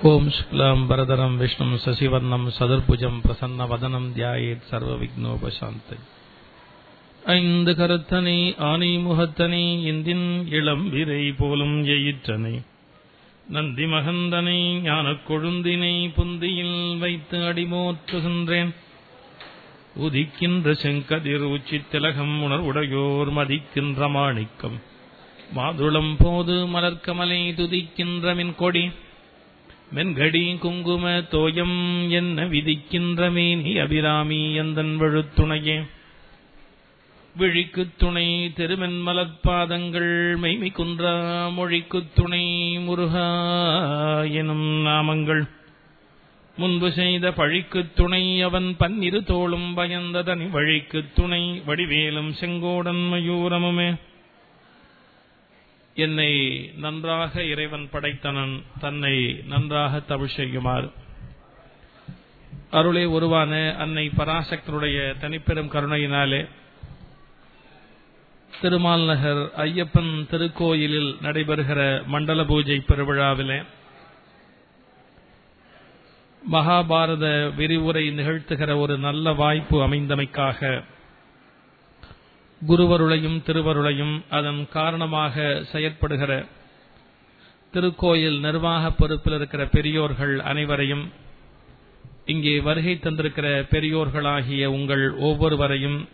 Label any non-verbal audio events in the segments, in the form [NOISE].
ஓம் சுக்லாம் பரதரம் விஷ்ணு சசிவர்ணம் சதுர்புஜம் பிரசன்ன வதனம் தியாயேத் சர்வ விக்னோபசாந்தை ஐந்து கருத்தனை ஆனை முகத்தனை இந்தின் இளம் விரை போலும் எயிற்றனை. நந்தி மகந்தனை ஞானக் கொழுந்தினை புந்தியில் வைத்து அடிமோற்றுகின்றேன். உதிக்கின்ற செங்கதிர் உச்சி திலகம் உணர்வுடையோர் மதிக்கின்ற மாணிக்கம். மாதுளம் போது மலர்கமலை துதிக்கின்ற மின்கொடி. மென்கடி குங்கும தோயம் என்ன விதிக்கின்ற மேனி அபிராமி எந்தன் வழுத்துணையே? விழிக்குத் துணை திருமென் மலர்பாதங்கள் மெய்மை குன்றா மொழிக்குத் துணை முருகா எனும் நாமங்கள். முன்பு செய்த பழிக்குத் துணை அவன் பன்னிரு தோளும் பயந்ததனி வழிக்குத் துணை வடிவேலும் செங்கோடன் மயூரமுமே. என்னை நன்றாக இறைவன் படைத்தனன் தன்னை நன்றாக தமிழ் செய்யுமாறு. அருளே உருவான அன்னை பராசக்தருடைய தனிப்பெரும் கருணையினாலே திருமால் நகர் ஐயப்பன் திருக்கோயிலில் நடைபெறுகிற மண்டல பூஜை பெருவிழாவிலே மகாபாரத விரிவுரை நிகழ்த்துகிற ஒரு நல்ல வாய்ப்பு அமைந்தமைக்காக குருவருளையும் திருவருளையும் அதன் காரணமாக செயற்படுகிற திருக்கோயில் நிர்வாக பொறுப்பில் இருக்கிற பெரியோர்கள் அனைவரையும் இங்கே வருகை தந்திருக்கிற பெரியோர்களாகிய உங்கள் ஒவ்வொருவரையும்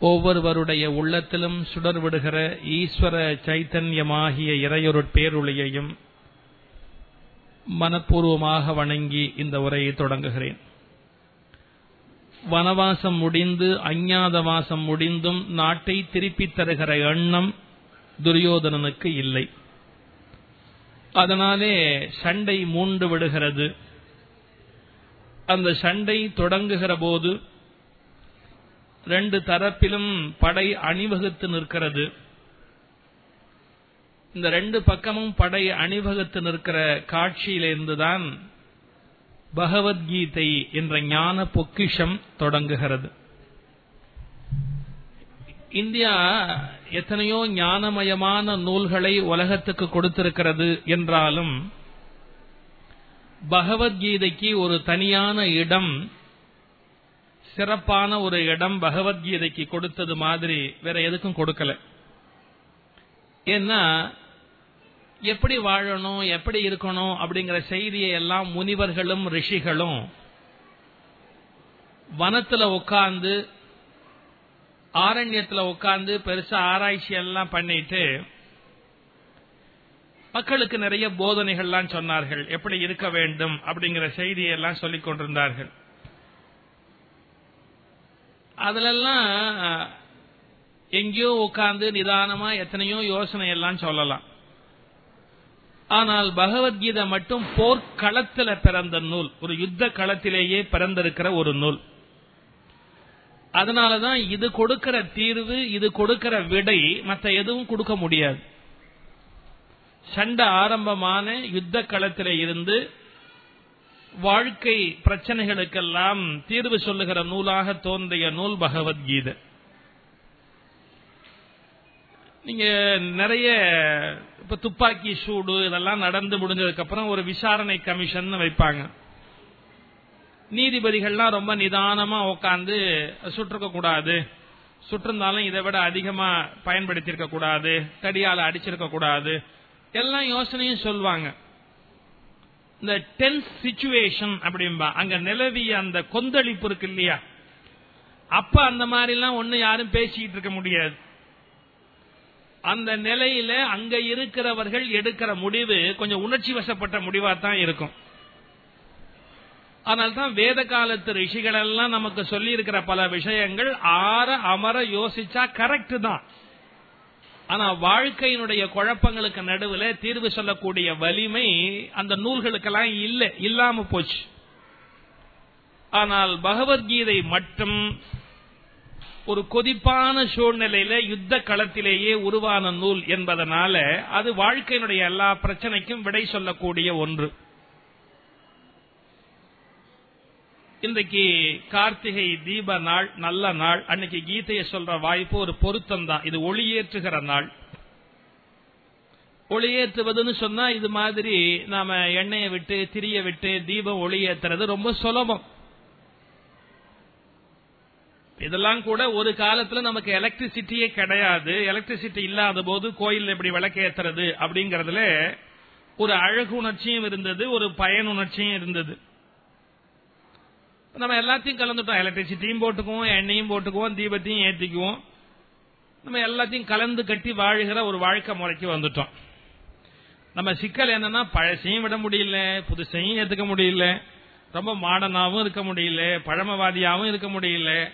ஒவ்வொருவருடைய உள்ளத்திலும் சுடர் விடுகிற ஈஸ்வர சைத்தன்யமாகிய இறையொரு பேருளியையும் மனப்பூர்வமாக வணங்கி இந்த உரையை தொடங்குகிறேன். வனவாசம் முடிந்து அஞ்ஞாத வாசம் முடிந்தும் நாட்டை திருப்பித் தருகிற எண்ணம் துரியோதனனுக்கு இல்லை. அதனாலே சண்டை மூண்டு விடுகிறது. அந்த சண்டை தொடங்குகிற போது ரெண்டு தரப்பிலும் படை அணிவகுத்து நிற்கிறது. இந்த ரெண்டு பக்கமும் படை அணிவகுத்து நிற்கிற காட்சியிலிருந்துதான் பகவத்கீதை என்ற ஞான பொக்கிஷம் தொடங்குகிறது. இந்தியா எத்தனையோ ஞானமயமான நூல்களை உலகத்துக்கு கொடுத்திருக்கிறது என்றாலும் பகவத்கீதைக்கு ஒரு தனியான இடம் சிறப்பான ஒரு இடம் பகவத்கீதைக்கு கொடுத்தது மாதிரி வேற எதுக்கும் கொடுக்கல. ஏன்னா எப்படி வாழணும் எப்படி இருக்கணும் அப்படிங்கிற செய்தியை எல்லாம் முனிவர்களும் ரிஷிகளும் வனத்துல உட்கார்ந்து ஆரண்யத்துல உட்கார்ந்து பெருசா ஆராய்ச்சி எல்லாம் பண்ணிட்டு மக்களுக்கு நிறைய போதனைகள்லாம் சொன்னார்கள். எப்படி இருக்க வேண்டும் அப்படிங்கிற செய்தியெல்லாம் சொல்லிக் கொண்டிருந்தார்கள். அதுலெல்லாம் எங்கேயோ உட்கார்ந்து நிதானமா எத்தனையோ யோசனை எல்லாம் சொல்லலாம். ஆனால் பகவத்கீதை மட்டும் போர்க்களத்துல பிறந்த நூல். ஒரு யுத்த களத்திலேயே பிறந்திருக்கிற ஒரு நூல். அதனாலதான் இது கொடுக்கிற தீர்வு இது கொடுக்கிற விடை மற்ற எதுவும் கொடுக்க முடியாது. சண்டை ஆரம்பமான யுத்த களத்தில இருந்து வாழ்க்கை பிரச்சனைகளுக்கெல்லாம் தீர்வு சொல்லுகிற நூலாக தோன்றிய நூல் பகவத்கீதை. நீங்க நிறைய இப்ப துப்பாக்கி சூடு இதெல்லாம் நடந்து முடிஞ்சதுக்கு அப்புறம் ஒரு விசாரணை கமிஷன் வைப்பாங்க. நீதிபதிகள்லாம் ரொம்ப நிதானமா உட்காந்து சுட்டிருக்க கூடாது. சுட்டிருந்தாலும் இதை விட அதிகமா பயன்படுத்தியிருக்க கூடாது. தடியால அடிச்சிருக்க கூடாது. எல்லாம் யோசனையும் சொல்லுவாங்க இந்த டென்ஸ் சிச்சுவேஷன் அப்படின்பா அங்க நிலவிய அந்த கொந்தளிப்பு இருக்கு இல்லையா? அப்ப அந்த மாதிரி எல்லாம் ஒன்னு யாரும் பேசிக்கிட்டு இருக்க முடியாது. அந்த நிலையில அங்க இருக்கிறவர்கள் எடுக்கிற முடிவு கொஞ்சம் உணர்ச்சி வசப்பட்ட முடிவா தான் இருக்கும். அதனால்தான் வேத காலத்து ரிஷிகள் எல்லாம் நமக்கு சொல்லி இருக்கிற பல விஷயங்கள் ஆற அமர யோசிச்சா கரெக்ட் தான். ஆனா வாழ்க்கையினுடைய குழப்பங்களுக்கு நடுவில் தீர்வு சொல்லக்கூடிய வலிமை அந்த நூல்களுக்கெல்லாம் இல்லை இல்லாம போச்சு. ஆனால் பகவத்கீதை மட்டும் ஒரு கொதிப்பான சூழ்நிலையில யுத்த களத்திலேயே உருவான நூல் என்பதனால அது வாழ்க்கையினுடைய எல்லா பிரச்சனைக்கும் விடை சொல்லக்கூடிய ஒன்று. இன்றைக்கு கார்த்திகை தீப நாள் நல்ல நாள். அன்னைக்கு கீதையை சொல்ற வாய்ப்பு ஒரு பொருத்தம் தான். இது ஒளியேற்றுகிற நாள். ஒளியேற்றுவதுன்னு சொன்னா இது மாதிரி நாம எண்ணெயை விட்டு திரிய விட்டு தீபம் ஒளியேற்றுறது ரொம்ப சுலபம். இதெல்லாம் கூட ஒரு காலத்துல நமக்கு எலக்ட்ரிசிட்டியே கிடையாது. எலக்ட்ரிசிட்டி இல்லாத போது கோயில் எப்படி விளக்கேத்துறது அப்படிங்கறதுல ஒரு அழகு உணர்ச்சியும் இருந்தது ஒரு பயன் உணர்ச்சியும் இருந்தது. நம்ம எல்லாத்தையும் கலந்துட்டோம். எலக்ட்ரிசிட்டியும் போட்டுக்குவோம் எண்ணெயும் போட்டுக்குவோம் தீபத்தையும் ஏற்றிக்குவோம் நம்ம எல்லாத்தையும் கலந்து கட்டி வாழுகிற ஒரு வாழ்க்கை முறைக்கு வந்துட்டோம். நம்ம சிக்கல் என்னன்னா பழசையும் விட முடியல புதுசையும் ஏத்துக்க முடியல ரொம்ப மாடனாவும் இருக்க முடியல பழமவாதியாவும் இருக்க முடியல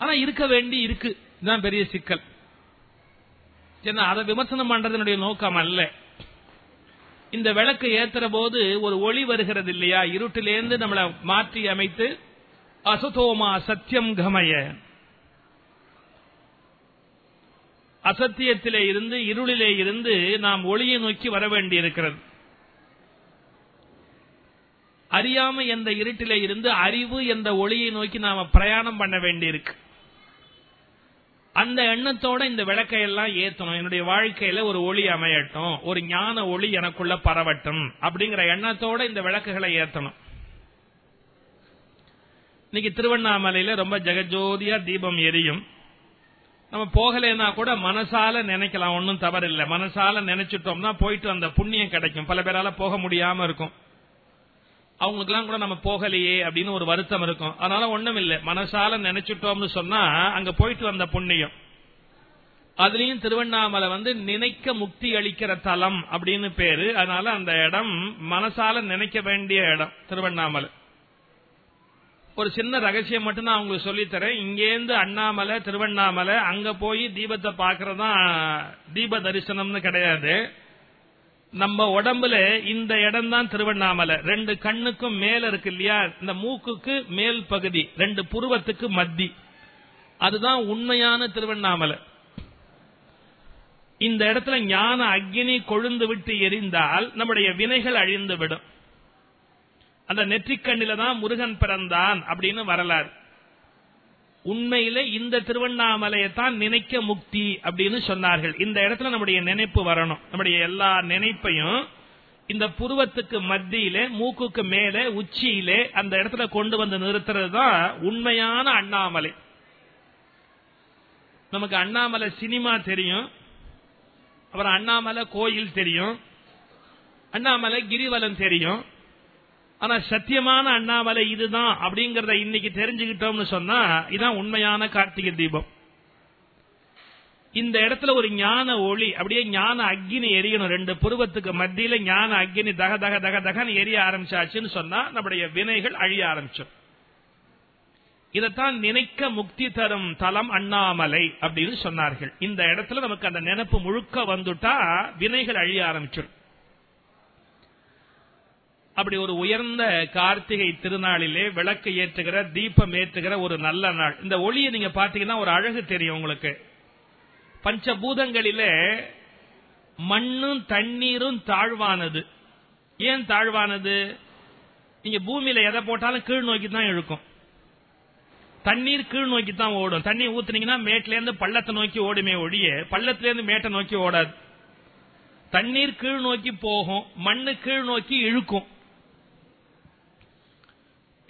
ஆனா இருக்க வேண்டி இருக்கு. இதுதான் பெரிய சிக்கல். ஏன்னா அதை விமர்சனம் பண்றதனுடைய நோக்கம் அல்ல. இந்த விளக்கு ஏத்துற போது ஒரு ஒளி வருகிறது இல்லையா? இருட்டிலேருந்து நம்மளை மாற்றி அமைத்து அசதோமா சத்தியம் கமய. அசத்தியத்திலே இருந்து இருளிலே இருந்து நாம் ஒளியை நோக்கி வர வேண்டி இருக்கிறது. அறியாமை என்ற இருட்டிலே இருந்து அறிவு என்ற ஒளியை நோக்கி நாம பிரயாணம் பண்ண வேண்டியிருக்கு அந்த எண்ணத்தோட இந்த விளக்கை எல்லாம் ஏத்தணும். என்னுடைய வாழ்க்கையில ஒரு ஒளி அமையட்டும். ஒரு ஞான ஒளி எனக்குள்ள பரவட்டும் அப்படிங்கிற எண்ணத்தோட இந்த விளக்குகளை ஏத்தணும். இன்னைக்கு திருவண்ணாமலையில ரொம்ப ஜெகஜோதியா தீபம் எரியும். நம்ம போகலைன்னா கூட மனசால நினைக்கலாம். ஒன்னும் தவறில்லை. மனசால நினைச்சிட்டோம்னா போயிட்டு அந்த புண்ணியம் கிடைக்கும். பல பேரால போக முடியாம இருக்கும். அவங்களுக்கு எல்லாம் கூட நம்ம போகலையே அப்படின்னு ஒரு வருத்தம் இருக்கும். அதனால ஒண்ணும் இல்லை. மனசால நினைச்சிட்டோம்னு சொன்னா அங்க போயிட்டு வந்த புண்ணியம். அதுலயும் திருவண்ணாமலை வந்து நினைக்க முக்தி அளிக்கிற தலம் அப்படின்னு பேரு. அதனால அந்த இடம் மனசால நினைக்க வேண்டிய இடம் திருவண்ணாமலை. ஒரு சின்ன ரகசியம் மட்டும் நான் உங்களுக்கு சொல்லித்தரேன். இங்கேருந்து அண்ணாமலை திருவண்ணாமலை அங்க போய் தீபத்தை பாக்குறதா தீப தரிசனம்னு கிடையாது. நம்ம உடம்புல இந்த இடம் தான் திருவண்ணாமலை. ரெண்டு கண்ணுக்கும் மேல இருக்கு இல்லையா? இந்த மூக்குக்கு மேல் பகுதி ரெண்டு புருவத்துக்கு மத்தி. அதுதான் உண்மையான திருவண்ணாமலை. இந்த இடத்துல ஞான அக்னி கொழுந்து விட்டு எரிந்தால் நம்முடைய வினைகள் அழிந்து விடும் அந்த நெற்றிக்கண்ணில தான் முருகன் பிறந்தான் அப்படின்னு வரலாறு. உண்மையில இந்த திருவண்ணாமலையை தான் நினைக்க முக்தி அப்படின்னு சொன்னார்கள். இந்த இடத்துல நம்முடைய நினைப்பு வரணும். நம்முடைய எல்லா நினைப்பையும் இந்த புருவத்துக்கு மத்தியில மூக்குக்கு மேல உச்சியிலே அந்த இடத்துல கொண்டு வந்து நிறுத்துறது தான் உண்மையான அண்ணாமலை. நமக்கு அண்ணாமலை சினிமா தெரியும். அப்புறம் அண்ணாமலை கோயில் தெரியும். அண்ணாமலை கிரிவலம் தெரியும். ஆனா சத்தியமான அண்ணாமலை இதுதான் அப்படிங்கறத இன்னைக்கு தெரிஞ்சுக்கிட்டோம்னு சொன்னா இதான் உண்மையான கார்த்திகை தீபம். இந்த இடத்துல ஒரு ஞான ஒளி அப்படியே ஞான அக்னி எரியணும். ரெண்டு புருவத்துக்கு மத்தியில ஞான அக்னி தக தக தக தகன்னு எரிய ஆரம்பிச்சாச்சுன்னு சொன்னா நம்முடைய வினைகள் அழிய ஆரம்பிச்சோம் இதைத்தான் நினைக்க முக்தி தரும் தலம் அண்ணாமலை அப்படின்னு சொன்னார்கள். இந்த இடத்துல நமக்கு அந்த நினைப்பு முழுக்க வந்துட்டா வினைகள் அழிய ஆரம்பிச்சிடும். அப்படி ஒரு உயர்ந்த கார்த்திகை திருநாளிலே விளக்கு ஏற்றுகிற தீபம் ஏற்றுகிற ஒரு நல்ல நாள். இந்த ஒளியை நீங்க பாத்தீங்கன்னா ஒரு அழகு தெரியும் உங்களுக்கு. பஞ்சபூதங்களிலே மண்ணும் தண்ணீரும் தாழ்வானது. ஏன் தாழ்வானது? நீங்க பூமியில எதை போட்டாலும் கீழ் நோக்கி தான் இழுக்கும். தண்ணீர் கீழ் நோக்கி தான் ஓடும். தண்ணி ஊத்துனீங்கன்னா மேட்ல இருந்து பள்ளத்தை நோக்கி ஓடுமே ஒழிய பள்ளத்துல இருந்து மேட்டை நோக்கி ஓடாது. தண்ணீர் கீழ் நோக்கி போகும் மண்ணு கீழ் நோக்கி இழுக்கும்.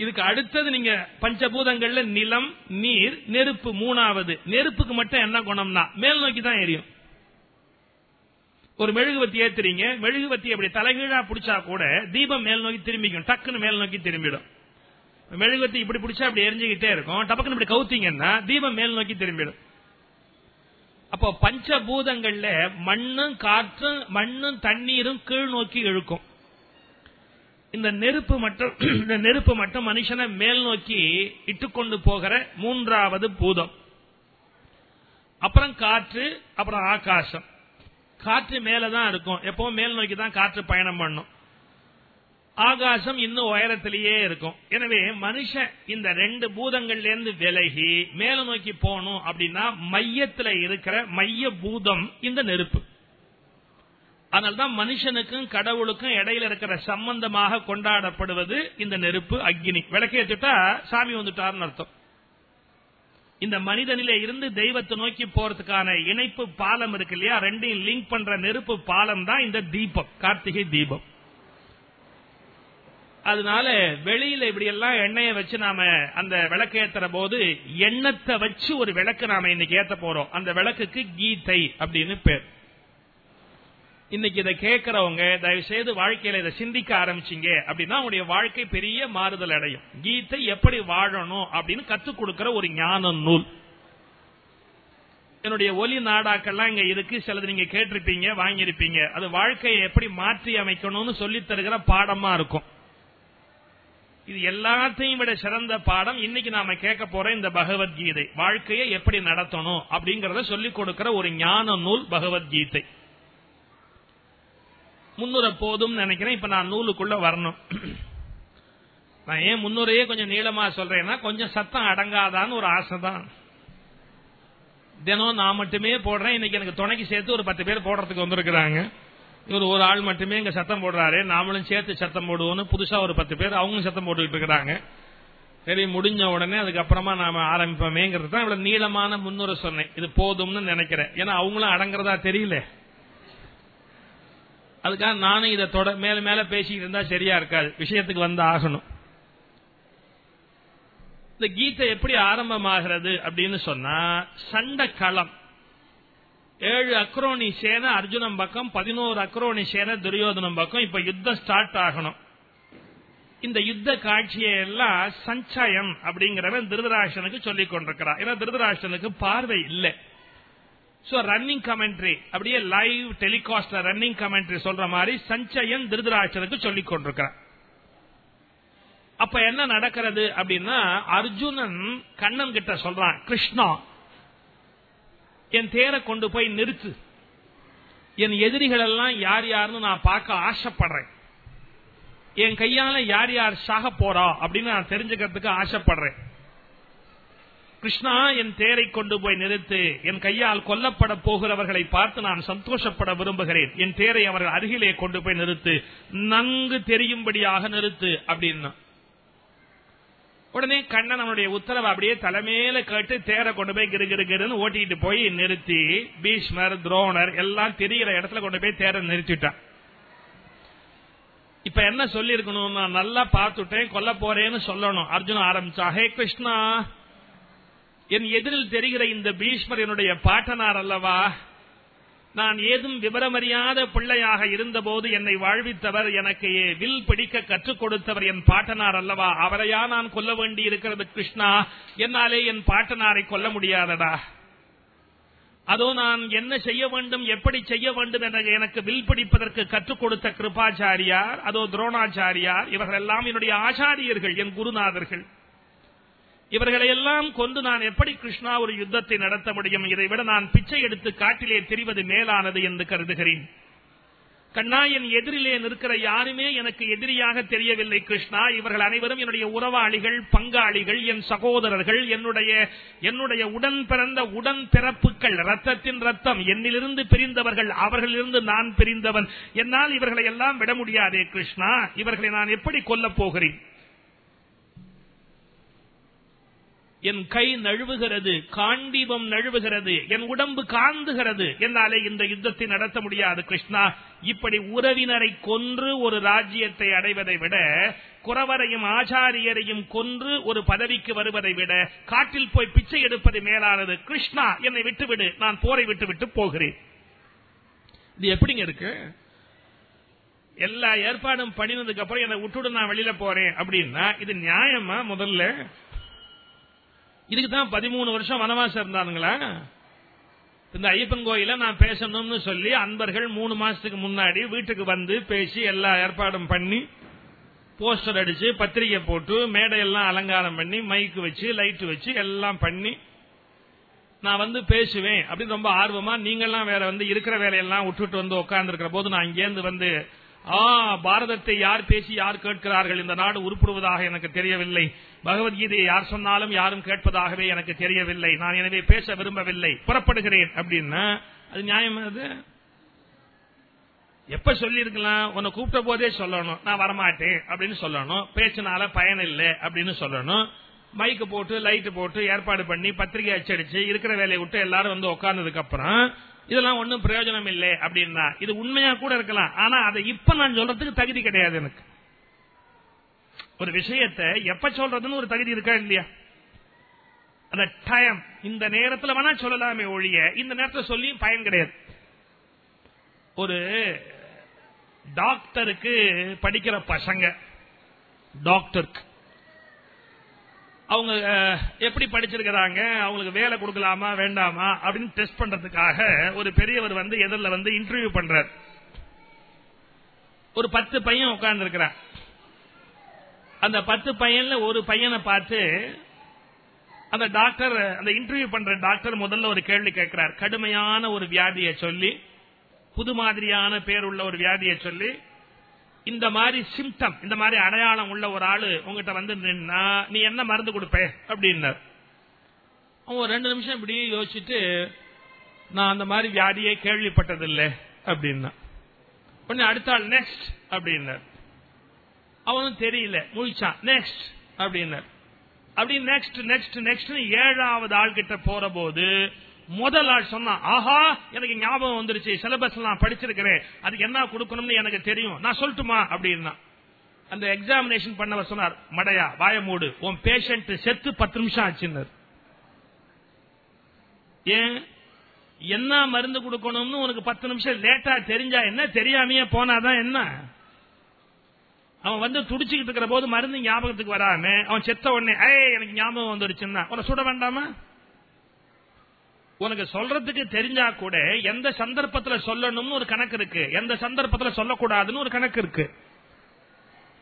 இதுக்கு அடுத்தது நீங்க பஞ்சபூதங்கள்ல நிலம் நீர் நெருப்பு மூணாவது. நெருப்புக்கு மட்டும் என்ன குணம்னா மேல் நோக்கி தான் எரியும். ஒரு மெழுகுவத்தி ஏத்துறீங்க மெழுகுவத்தி அப்படி தலைகீழா பிடிச்சா கூட தீபம் மேல் நோக்கி திரும்பிக்கும் டக்குன்னு மேல் நோக்கி திரும்பிடும். மெழுகுவத்தி இப்படி பிடிச்சா அப்படி எரிஞ்சுக்கிட்டே இருக்கும் டபக்குன்னு இப்படி கவுத்தீங்கன்னா தீபம் மேல் நோக்கி திரும்பிடும். அப்போ பஞ்சபூதங்கள்ல மண்ணும் காற்றும் மண்ணும் தண்ணீரும் கீழ் நோக்கி இழுக்கும். இந்த நெருப்பு மட்டும் [CLEARS THROAT] இந்த நெருப்பு மட்டும் மனுஷனை மேல் நோக்கி இட்டுக்கொண்டு போகிற மூன்றாவது பூதம். அப்புறம் காற்று அப்புறம் ஆகாசம். காற்று மேலதான் இருக்கும். எப்பவும் மேல் நோக்கி தான் காற்று பயணம் பண்ணும். ஆகாசம் இன்னும் உயரத்திலேயே இருக்கும். எனவே மனுஷன் இந்த ரெண்டு பூதங்கள்ல இருந்து விலகி மேல நோக்கி போகணும் அப்படின்னா மையத்துல இருக்கிற மைய பூதம் இந்த நெருப்பு. அதனால்தான் மனுஷனுக்கும் கடவுளுக்கும் இடையில இருக்கிற சம்பந்தமாக கொண்டாடப்படுவது இந்த நெருப்பு அக்னி. விளக்கேத்துட்டா சாமி வந்துட்டார்னு அர்த்தம். இந்த மனிதனிலே இருந்து தெய்வத்தை நோக்கி போறதுக்கான இணைப்பு பாலம் இருக்கு இல்லையா? ரெண்டையும் லிங்க் பண்ற நெருப்பு பாலம் தான் இந்த தீபம் கார்த்திகை தீபம். அதனால வெளியில இப்படி எல்லாம் எண்ணெயை வச்சு நாம அந்த விளக்கு ஏத்துற போது எண்ணத்தை வச்சு ஒரு விளக்கு நாம இன்னைக்கு ஏத்த போறோம். அந்த விளக்குக்கு கீதை அப்படின்னு பேர். இன்னைக்கு இதை கேட்கறவங்க தயவு செய்து வாழ்க்கையில இதை சிந்திக்க ஆரம்பிச்சீங்க அப்படின்னா உங்களுடைய வாழ்க்கை பெரிய மாறுதல் அடையும். கீதை எப்படி வாழணும் அப்படின்னு கத்துக் கொடுக்கிற ஒரு ஞான நூல். என்னுடைய ஒலி நாடாக்கள்லாம் இங்க இருக்கு. சிலது நீங்க கேட்டிருப்பீங்க வாங்கியிருப்பீங்க. அது வாழ்க்கையை எப்படி மாற்றி அமைக்கணும்னு சொல்லி தருகிற பாடமா இருக்கும். இது எல்லாத்தையும் விட சிறந்த பாடம் இன்னைக்கு நாம கேட்க போற இந்த பகவத்கீதை. வாழ்க்கையை எப்படி நடத்தணும் அப்படிங்கறத சொல்லிக் கொடுக்கிற ஒரு ஞான நூல் பகவத்கீதை. முன்னுரை போதும் நினைக்கிறேன். இப்ப நான் நூலுக்குள்ள வரணும். நான் ஏன் முன்னுரையே கொஞ்சம் நீளமா சொல்றேன்னா கொஞ்சம் சத்தம் அடங்காதான்னு ஒரு ஆசை தான் தினம் நான் மட்டுமே போடுறேன். இன்னைக்கு எனக்கு துணைக்கு சேர்த்து ஒரு பத்து பேர் போடுறதுக்கு வந்திருக்கிறாங்க. இவர் ஒரு ஆள் மட்டுமே இங்க சத்தம் போடுறாரு. நாமளும் சேர்த்து சத்தம் போடுவோம்னு புதுசா ஒரு பத்து பேர் அவங்களும் சத்தம் போட்டுக்கிட்டு இருக்கிறாங்க. சரி முடிஞ்ச உடனே அதுக்கப்புறமா நாம ஆரம்பிப்போமேங்கிறது தான் இவ்வளவு நீளமான முன்னுரை சொன்னேன். இது போதும்னு நினைக்கிறேன். ஏன்னா அவங்களும் அடங்குறதா தெரியல. அதுக்காக நானும் இதை தொட மேல மேல பேசிக்கிட்டு இருந்தா சரியா இருக்காது. விஷயத்துக்கு வந்து ஆகணும். இந்த கீதை எப்படி ஆரம்பமாகிறது அப்படின்னு சொன்னா சண்ட களம். ஏழு அக்ரோணி சேனை அர்ஜுனம் பக்கம் பதினோரு அக்ரோணி சேனை துரியோதனம் பக்கம் இப்ப யுத்தம் ஸ்டார்ட் ஆகணும். இந்த யுத்த காட்சியை எல்லாம் சஞ்சயம் அப்படிங்கிறவன் திருதராஷனுக்கு சொல்லிக் கொண்டிருக்கிறான். ஏன்னா திருதராஷனுக்கு பார்வை இல்லை. சோ ரன்னிங் கமெண்ட்ரி அப்படியே லைவ் டெலிகாஸ்ட்ல ரன்னிங் கமெண்ட்ரி சொல்ற மாதிரி சஞ்சயன் திருதராஷனுக்கு சொல்லிக் கொண்டிருக்கிறான் அப்ப என்ன நடக்கிறது அப்படின்னா அர்ஜுனன் கண்ணன் கிட்ட சொல்றான் கிருஷ்ணா என் தேரை கொண்டு போய் நிறுத்து. என் எதிரிகள் எல்லாம் யார் யாருன்னு நான் பார்க்க ஆசைப்படுறேன். என் கையால யார் யார் சாக போறா? அப்படின்னு நான் தெரிஞ்சுக்கிறதுக்கு ஆசைப்படுறேன். கிருஷ்ணா என் தேரை கொண்டு போய் நிறுத்து. என் கையால் கொல்லப்பட போகிறவர்களை பார்த்து நான் சந்தோஷப்பட விரும்புகிறேன். என் தேரை அவர்கள் அருகிலே கொண்டு போய் நிறுத்து. நன்கு தெரியும்படியாக நிறுத்து அப்படின்னா. உடனே கண்ணன் அவனுடைய உத்தரவை அப்படியே தலைமையில கேட்டு தேரை கொண்டு போய் கிரு கிரு கிருன்னு ஓட்டிட்டு போய் நிறுத்தி பீஷ்மர் துரோணர் எல்லாம் தெரிகிற இடத்துல கொண்டு போய் தேரை நிறுத்திட்டான். இப்ப என்ன சொல்லி இருக்கணும் நான் நல்லா பார்த்துட்டேன் கொல்ல போறேன்னு சொல்லணும். அர்ஜுன் ஆரம்பிச்சா ஹே கிருஷ்ணா என் எதிரில் தெரிகிற இந்த பீஷ்மர் என்னுடைய பாட்டனார் அல்லவா? நான் ஏதும் விவரமறியாத பிள்ளையாக இருந்தபோது என்னை வாழ்வித்தவர் எனக்கு வில் பிடிக்க கற்றுக் கொடுத்தவர் என் பாட்டனார் அல்லவா? அவரையா நான் கொல்ல வேண்டி இருக்கிறது கிருஷ்ணா? என்னாலே என் பாட்டனாரை கொல்ல முடியாதடா. அதோ நான் என்ன செய்ய வேண்டும் எப்படி செய்ய வேண்டும் என எனக்கு வில் பிடிப்பதற்கு கற்றுக் கொடுத்த கிருபாச்சாரியார் அதோ துரோணாச்சாரியார் இவர்கள் எல்லாம் என்னுடைய ஆச்சாரியர்கள் என் குருநாதர்கள். இவர்களை எல்லாம் கொண்டு நான் எப்படி கிருஷ்ணா ஒரு யுத்தத்தை நடத்த முடியும்? இதை விட நான் பிச்சை எடுத்து காட்டிலே தெரிவது மேலானது என்று கருதுகிறேன். கண்ணா என் எதிரிலே நிற்கிற யாருமே எனக்கு எதிரியாக தெரியவில்லை கிருஷ்ணா. இவர்கள் அனைவரும் என்னுடைய உறவாளிகள் பங்காளிகள் என் சகோதரர்கள் என்னுடைய என்னுடைய உடன் பிறந்த உடன் பிறப்புகள் ரத்தத்தின் ரத்தம் என்னிலிருந்து பிரிந்தவர்கள் அவர்களிலிருந்து நான் பிரிந்தவன். என்னால் இவர்களை எல்லாம் விட முடியாதே கிருஷ்ணா. இவர்களை நான் எப்படி கொல்லப் போகிறேன்? என் கை நழுவுகிறது காண்டீபம் நழுவுகிறது என் உடம்பு காந்துகிறது என்னாலே இந்த யுத்தத்தை நடத்த முடியாது கிருஷ்ணா. இப்படி உறவினரை கொன்று ஒரு ராஜ்யத்தை அடைவதை விட குறவரையும் ஆச்சாரியரையும் கொன்று ஒரு பதவிக்கு வருவதை விட காட்டில் போய் பிச்சை எடுப்பது மேலானது. கிருஷ்ணா என்னை விட்டுவிடு நான் போரை விட்டுவிட்டு போகிறேன். இது எப்படிங்க இருக்கு? எல்லா ஏற்பாடும் பண்ணினதுக்கு அப்புறம் என்னை விட்டுவிடு நான் வெளியில போறேன். அப்படின்னா இது நியாயமா முதல்ல? இதுக்கு தான் பதிமூணு வருஷம் வனவாசம் இருந்தானுங்களா? இந்த ஐயப்பன் கோயில நான் பேசணும்னு சொல்லி அன்பர்கள் மூணு மாசத்துக்கு முன்னாடி வீட்டுக்கு வந்து பேசி எல்லா ஏற்பாடும் பண்ணி போஸ்டர் அடிச்சு பத்திரிகை போட்டு மேடையெல்லாம் அலங்காரம் பண்ணி மைக்கு வச்சு லைட் வச்சு எல்லாம் பண்ணி நான் வந்து பேசுவேன் அப்படின்னு ரொம்ப ஆர்வமா நீங்கெல்லாம் வேற வந்து இருக்கிற வேலையெல்லாம் விட்டுட்டு வந்து உட்கார்ந்து இருக்கிற போது நான் இங்கேருந்து வந்து பாரதத்தை யார் பேசி யார் கேட்கிறார்கள்? இந்த நாடு உருப்படுவதாக எனக்கு தெரியவில்லை. பகவத்கீதையை யார் சொன்னாலும் யாரும் கேட்பதாகவே எனக்கு தெரியவில்லை. நான் எனவே பேச விரும்பவில்லை. புறப்படுகிறேன் அப்படின்னா. அது நியாயம் அது எப்ப சொல்லிருக்கலாம் உன்னை கூப்பிட்ட போதே சொல்லணும். நான் வரமாட்டேன் அப்படின்னு சொல்லணும். பேச்சினால பயன் இல்லை அப்படின்னு சொல்லணும். மைக்கு போட்டு லைட்டு போட்டு ஏற்பாடு பண்ணி பத்திரிகை அச்சடிச்சு இருக்கிற வேலையை விட்டு எல்லாரும் வந்து உட்கார்ந்ததுக்கு அப்புறம் இதெல்லாம் ஒன்றும் பிரயோஜனம் இல்லை அப்படின்னா இது உண்மையா கூட இருக்கலாம். ஆனா அதை இப்ப நான் சொல்றதுக்கு தகுதி கிடையாது எனக்கு. ஒரு விஷயத்தை எப்ப சொல்றதுன்னு ஒரு தகுதி இருக்கா இல்லையா? அந்த டைம் இந்த நேரத்தில் வேணா சொல்லலாமே ஒழிய இந்த நேரத்தில் சொல்லி பயன் கிடையாது. ஒரு டாக்டருக்கு படிக்கிற பசங்க டாக்டருக்கு அவங்க எப்படி படிச்சிருக்கிறாங்க? அவங்களுக்கு வேலை கொடுக்கலாமா வேண்டாமா? அப்படின்னு டெஸ்ட் பண்றதுக்காக ஒரு பெரியவர் வந்து எதிரில் வந்து இன்டர்வியூ பண்றார். ஒரு பத்து பையன் உட்கார்ந்துருக்கிறார் அந்த பத்து பையன்ல ஒரு பையனை பார்த்து அந்த டாக்டர் அந்த இன்டர்வியூ பண்ற டாக்டர் முதல்ல ஒரு கேள்வி கேட்கிறார். கடுமையான ஒரு வியாதியை சொல்லி புது மாதிரியான பேர் உள்ள ஒரு வியாதியை சொல்லி இந்த மாதிரி சிம்டம் இந்த மாதிரி அடையாளம் உள்ள ஒரு ஆளு உங்ககிட்ட வந்து நின்னா நீ என்ன மருந்து கொடுப்ப? அப்படின்னார். அவன் ரெண்டு நிமிஷம் இப்படி யோசிச்சுட்டு நான் அந்த மாதிரி வியாதியை கேள்விப்பட்டதில்லை அப்படின்னா. உடனே அடுத்த ஆள் நெக்ஸ்ட் அப்படின்னார். அவனும் தெரியல முழிச்சான் நெக்ஸ்ட் அப்படின்னார். அப்படி நெக்ஸ்ட் நெக்ஸ்ட் நெக்ஸ்ட் ஏழாவது ஆள் கிட்ட போற போது முதல் ஆள் சொன்னா ஆஹா எனக்கு ஞாபகம் வந்துருச்சு சிலபஸ் எல்லாம் படிச்சிருக்கிறேன். அதுக்கு என்ன கொடுக்கணும்னு எனக்கு தெரியும். நான் சொல்லட்டுமா? அப்படின்னா. அந்த எக்ஸாமினேஷன் பண்ணவர் சொன்னார் மடையா வாய மூடு. உன் பேஷண்ட் செத்து பத்து நிமிஷம் ஆச்சுன்னார். ஏன்? என்ன மருந்து கொடுக்கணும்னு உனக்கு பத்து நிமிஷம் லேட்டா தெரிஞ்சா என்ன? தெரியாமையே போனாதான் என்ன? அவன் வந்து துடிச்சுக்கிட்டு இருக்கிற போது மருந்து ஞாபகத்துக்கு வராம. அவன் செத்த உடனே ஏய் எனக்கு ஞாபகம் வந்துருச்சுன்னா. உன சுட வேண்டாமா? உனக்கு சொல்றதுக்கு தெரிஞ்சா கூட எந்த சந்தர்ப்பத்துல சொல்லணும்னு ஒரு கணக்கு இருக்கு. எந்த சந்தர்ப்பத்துல சொல்லக்கூடாதுன்னு ஒரு கணக்கு இருக்கு.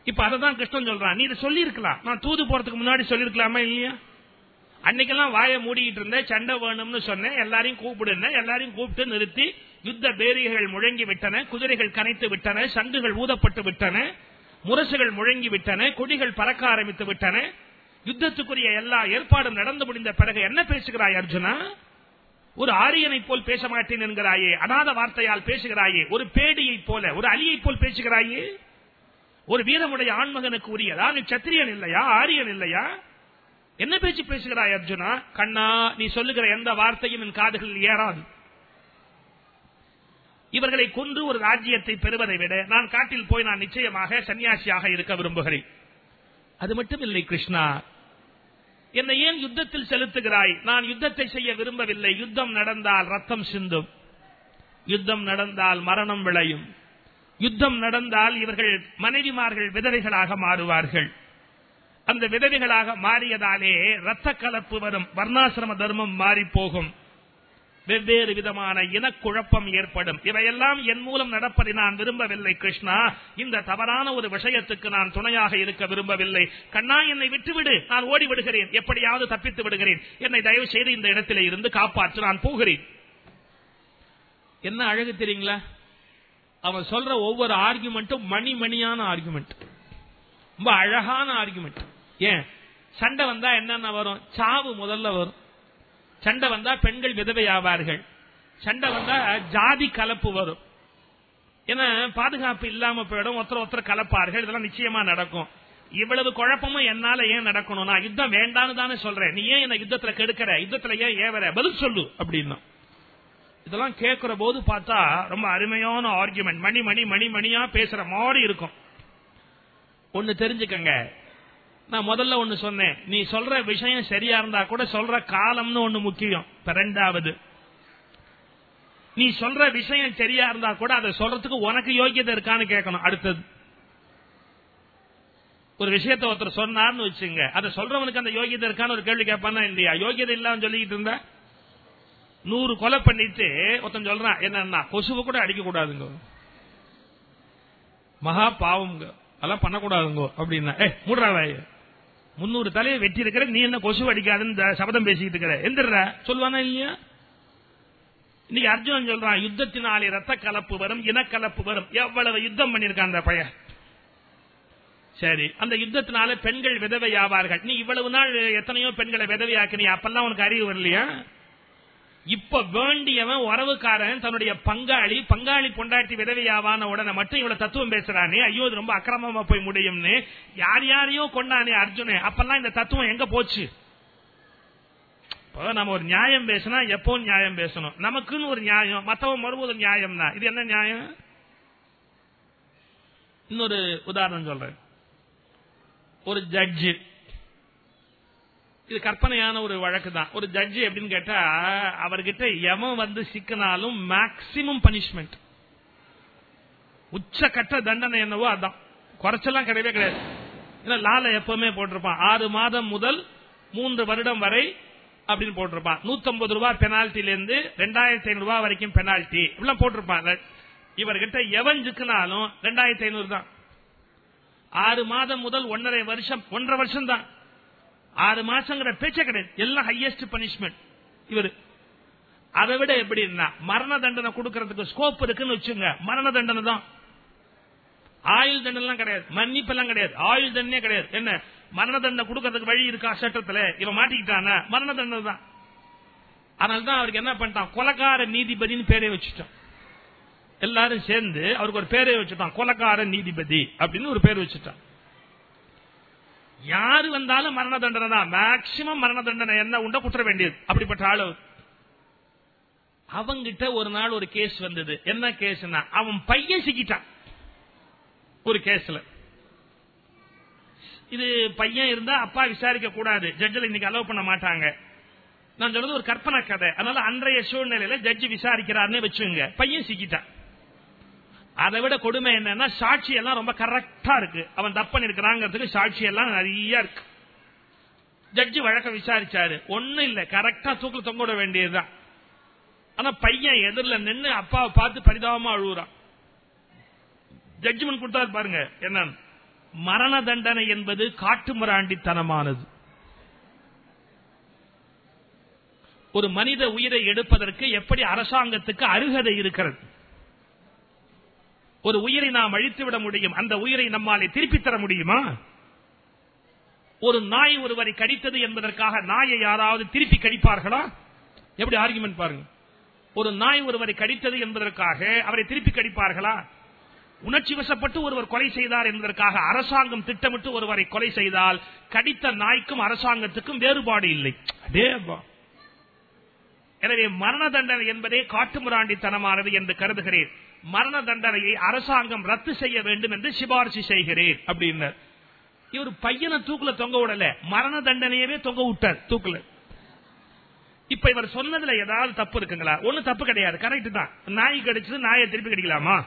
இப்ப அததான் கிருஷ்ணன் சொல்றான். நீ இதை சொல்லி இருக்கலாம் நான் தூது போறதுக்கு முன்னாடி சொல்லிருக்கலாமா இல்லையா? அன்னைக்கெல்லாம் வாய மூடிட்டு இருந்தேன். சண்டை வேணும்னு சொன்னேன். எல்லாரையும் கூப்பிடுனேன். எல்லாரையும் கூப்பிட்டு நிறுத்தி யுத்த பேரிகைகள் முழங்கி விட்டன. குதிரைகள் கனைத்து விட்டன. சங்குகள் ஊதப்பட்டு விட்டன. முரசுகள் முழங்கி விட்டன. கொடிகள் பறக்க ஆரம்பித்து விட்டன. யுத்தத்துக்குரிய எல்லா ஏற்பாடும் நடந்து முடிந்த பிறகு என்ன பேசுகிறாய் அர்ஜுனா? ஒரு ஆரியனை போல் பேச மாட்டேன் என்கிறாயே அநாத வார்த்தையால் பேசுகிறாயே ஒரு பேடியை போல ஒரு அலியை போல் பேசுகிறாயே? ஒரு வீரமுடைய ஆண்மகனுக்கு உரியதா நீ சத்திரியன் இல்லையா ஆரியன் இல்லையா? என்ன பேச்சு பேசுகிறாய் அர்ஜுனா? கண்ணா நீ சொல்லுகிற எந்த வார்த்தையும் என் காதுகளில் ஏறாது. இவர்களை கொன்று ஒரு ராஜ்யத்தை பெறுவதை விட நான் காட்டில் போய் நான் நிச்சயமாக சன்னியாசியாக இருக்க விரும்புகிறேன். அது மட்டும் இல்லை கிருஷ்ணா. என்னை ஏன் யுத்தத்தில் செலுத்துகிறாய்? நான் யுத்தத்தை செய்ய விரும்பவில்லை. யுத்தம் நடந்தால் ரத்தம் சிந்தும். யுத்தம் நடந்தால் மரணம் விளையும். யுத்தம் நடந்தால் இவர்கள் மனைவிமார்கள் விதவைகளாக மாறுவார்கள். அந்த விதவைகளாக மாறியதாலே ரத்த கலப்பு வரும். வர்ணாசிரம தர்மம் மாறி போகும் வெவ்வேறு விதமான இனக்குழப்பம் ஏற்படும். இவையெல்லாம் என் மூலம் நடப்பதை நான் விரும்பவில்லை கிருஷ்ணா. இந்த தவறான ஒரு விஷயத்துக்கு நான் துணையாக இருக்க விரும்பவில்லை. கண்ணா என்னை விட்டுவிடு. நான் ஓடி விடுகிறேன் எப்படியாவது தப்பித்து விடுகிறேன். என்னை தயவு செய்து இந்த இடத்திலே இருந்து காப்பாற்று. நான் போகிறேன். என்ன அழகு தெரியுங்களா? அவன் சொல்ற ஒவ்வொரு ஆர்குமெண்ட்டும் மணி மணியான ஆர்குமெண்ட் ரொம்ப அழகான ஆர்குமெண்ட் ஏன்? சண்டை வந்தா என்னென்ன வரும்? சாவு முதல்ல வரும். சண்டை வந்தா பெண்கள் விதவை ஆவார்கள் சண்டை வந்தா ஜாதி கலப்பு வரும். ஏன்னா பாதுகாப்பு இல்லாம போயிடும். ஒருத்தர் ஒருத்தர் கலப்பார்கள். இதெல்லாம் நிச்சயமா நடக்கும். இவ்வளவு குழப்பமும் என்னால ஏன் நடக்கணும்? நான் யுத்தம் வேண்டான்னு தானே சொல்றேன். நீ ஏன் என்ன யுத்தத்துல கெடுக்கிற? யுத்தத்துல ஏன் ஏவர பதில் சொல்லு அப்படின்னா. இதெல்லாம் கேட்கிற போது பார்த்தா ரொம்ப அருமையான ஆர்குமெண்ட் மணி மணி மணி மணியா பேசுற மாதிரி இருக்கும். ஒன்னு தெரிஞ்சுக்கங்க. நான் முதல்ல ஒன்னு சொன்னேன். நீ சொல்ற விஷயம் சரியா இருந்தா கூட சொல்ற காலம்னு ஒண்ணு முக்கியம். ரெண்டாவது நீ சொல்ற விஷயம் சரியா இருந்தா கூட அதை சொல்றதுக்கு உனக்கு யோகியதை இருக்கான்னு கேட்கணும். அடுத்தது ஒரு விஷயத்த ஒருத்தர் சொன்னார்னு வச்சுங்க. அதை சொல்றவனுக்கு அந்த யோகியதை இருக்கான்னு ஒரு கேள்வி கேட்பானா இல்லையா? யோகியதை இல்லாம சொல்லிக்கிட்டு இருந்தா? நூறு கொலை பண்ணிட்டு ஒருத்தன் சொல்றான் என்னன்னா கொசுவை கூட அடிக்க கூடாதுங்க மகா பாவம்ங்க. அதெல்லாம் பண்ணக்கூடாதுங்க அப்படின்னா ஏ மூடுறாவாய் முன்னூறு தலையை வெட்டி இருக்கிற நீ என்ன கொசு அடிக்காதுன்னு சபதம் பேசிக்கிட்டு இருக்கிற. எந்திர சொல்லுவானா இல்லையா? இன்னைக்கு அர்ஜுனன் சொல்றான் யுத்தத்தினாலே ரத்த கலப்பு வரும் இனக்கலப்பு வரும். எவ்வளவு யுத்தம் பண்ணிருக்கான் அந்த பையன். சரி அந்த யுத்தத்தினால பெண்கள் விதவை ஆவார்கள் நீ இவ்வளவு நாள் எத்தனையோ பெண்களை விதவையாக்கினி அப்பெல்லாம் உனக்கு அறிவு வரலையா? இப்ப வேண்டியவன் உறவுக்காரன் தன்னுடைய பங்காளி பங்காளி பொண்டாட்டி விதவையாவான உடனே மட்டும் இவ்வளவு தத்துவம் பேசுறானே ஐயோ இது ரொம்ப அக்கிரமமா போய் முடியும்னு யார் யாரையோ கொண்டானே அர்ஜுனே அப்பெல்லாம் இந்த தத்துவம் எங்க போச்சு? நம்ம ஒரு நியாயம் பேசினா எப்போ நியாயம் பேசணும்? நமக்குன்னு ஒரு நியாயம் மத்தவன் மறுபோது நியாயம் தான் இது என்ன நியாயம்? இன்னொரு உதாரணம் சொல்றேன். ஒரு ஜட்ஜு இது கற்பனையான ஒரு வழக்கு தான் ஒரு ஜட்ஜி எப்படின்னு கேட்டா அவர்கிட்ட எவன் வந்து சிக்கினாலும் மேக்சிமம் பனிஷ்மெண்ட் உச்சக்கட்ட தண்டனை என்னவோ அதான். குறைச்செல்லாம் கிடையவே கிடையாது. ஏன்னா லால எப்பவுமே போட்டிருப்பான். ஆறு மாதம் முதல் மூன்று வருடம் வரை அப்படின்னு போட்டிருப்பான். நூத்தம்பது ரூபாய் பெனால்டில இருந்து ரெண்டாயிரத்தி ஐநூறு ரூபாய் வரைக்கும் பெனால்டி இப்படிலாம் போட்டிருப்பான். இவர்கிட்ட எவன் சிக்கினாலும் ரெண்டாயிரத்தி ஐநூறு தான். ஆறு மாதம் முதல் ஒன்றரை வருஷம் ஒன்றரை வருஷம் தான் ஆறு மாசங்கிற பேச்சே கிடையாது. எல்லாம் ஹையஸ்ட் பனிஷ்மெண்ட் இவர். அதை விட எப்படின்னா மரண தண்டனை கொடுக்கறதுக்கு ஸ்கோப் இருக்குன்னு வச்சுங்க. மரண தண்டனை தான். ஆயுள் தண்டனை கிடையாது. மன்னிப்பு எல்லாம் கிடையாது. ஆயுள் தண்டனே கிடையாது. என்ன? மரண தண்டனை கொடுக்கறதுக்கு வழி இருக்கா சட்டத்துல? இவன் மாட்டிக்கிட்டான? மரண தண்டனை தான். அதனால தான் அவருக்கு என்ன பண்ணிட்டான்? கொலகார நீதிபதினு பேரே வச்சுட்டான். எல்லாரும் சேர்ந்து அவருக்கு ஒரு பேரே வச்சுட்டான். கொலகார நீதிபதி அப்படின்னு ஒரு பேர் வச்சுட்டான். யாரு வந்தாலும் மரண தண்டனை தான். மேக்சிமம் மரண தண்டனை என்ன? உண்டோ குற்ற வேண்டியது. அப்படிப்பட்ட ஆளு. அவங்கிட்ட ஒரு நாள் ஒரு கேஸ் வந்தது. என்ன கேஸ்னா அவன் பையன் சிக்கிட்டான். ஒரு கேஸ்ல இது பையன் இருந்தா அப்பா விசாரிக்க கூடாது. ஜட்ஜில் இன்னைக்கு அலோவ் பண்ண மாட்டாங்க. நான் சொல்றது ஒரு கற்பனை கதை. அதனால அன்றைய சூழ்நிலையில ஜட்ஜி விசாரிக்கிறாருன்னு வச்சுங்க பையன் சிக்கிட்டான். அதை விட கொடுமை என்னன்னா சாட்சி எல்லாம் ரொம்ப கரெக்டா இருக்கு. அவன் தப்பன் இருக்கிறாங்கிறதுக்கு சாட்சி எல்லாம் நிறைய இருக்கு. ஜட்ஜி வழக்க விசாரிச்சாரு. ஒண்ணும் இல்ல. கரெக்டா தூக்கில் தொங்க விட வேண்டியதுதான். ஆனா பையன் எதிரில் நின்று அப்பாவை பார்த்து பரிதாபமா அழுகுறான் ஜட்ஜ்மெண்ட் கொடுத்தாரு பாருங்க. என்ன மரண தண்டனை என்பது காட்டுமிராண்டித்தனமானது ஒரு மனித உயிரை எடுப்பதற்கு எப்படி அரசாங்கத்துக்கு அருகதை இருக்கிறது? ஒரு உயிரை நாம் அழித்து விட முடியும் அந்த உயிரை நம்மாலே திருப்பி தர முடியுமா? ஒரு நாய் ஒருவரை கடித்தது என்பதற்காக நாயை யாராவது திருப்பி கடிப்பார்களா? எப்படி ஆர்குமெண்ட் பாருங்க. ஒரு நாய் ஒருவரை கடித்தது என்பதற்காக அவரை திருப்பி கடிப்பார்களா? உணர்ச்சி வசப்பட்டு ஒருவர் கொலை செய்தார் என்பதற்காக அரசாங்கம் திட்டமிட்டு ஒருவரை கொலை செய்தால் கடித்த நாய்க்கும் அரசாங்கத்துக்கும் வேறுபாடு இல்லை. எனவே மரண தண்டனை என்பதே காட்டுமுராண்டித்தனமானது என்று கருதுகிறேன். மரண தண்டனையை அரசாங்கம் ரத்து செய்ய வேண்டும் என்று சிபாரிசு செய்கிறேன் அப்படின்னு. இவர் பையனை தூக்குல தொங்க விடல. மரண தண்டனையவே தொங்க விட்டார் தூக்குல. இப்ப இவர் சொன்னதுல ஏதாவது தப்பு இருக்குங்களா? ஒண்ணு தப்பு கிடையாது கரெக்ட் தான். நாய் கடிச்சது நாயை திருப்பி கிடைக்கலாமா?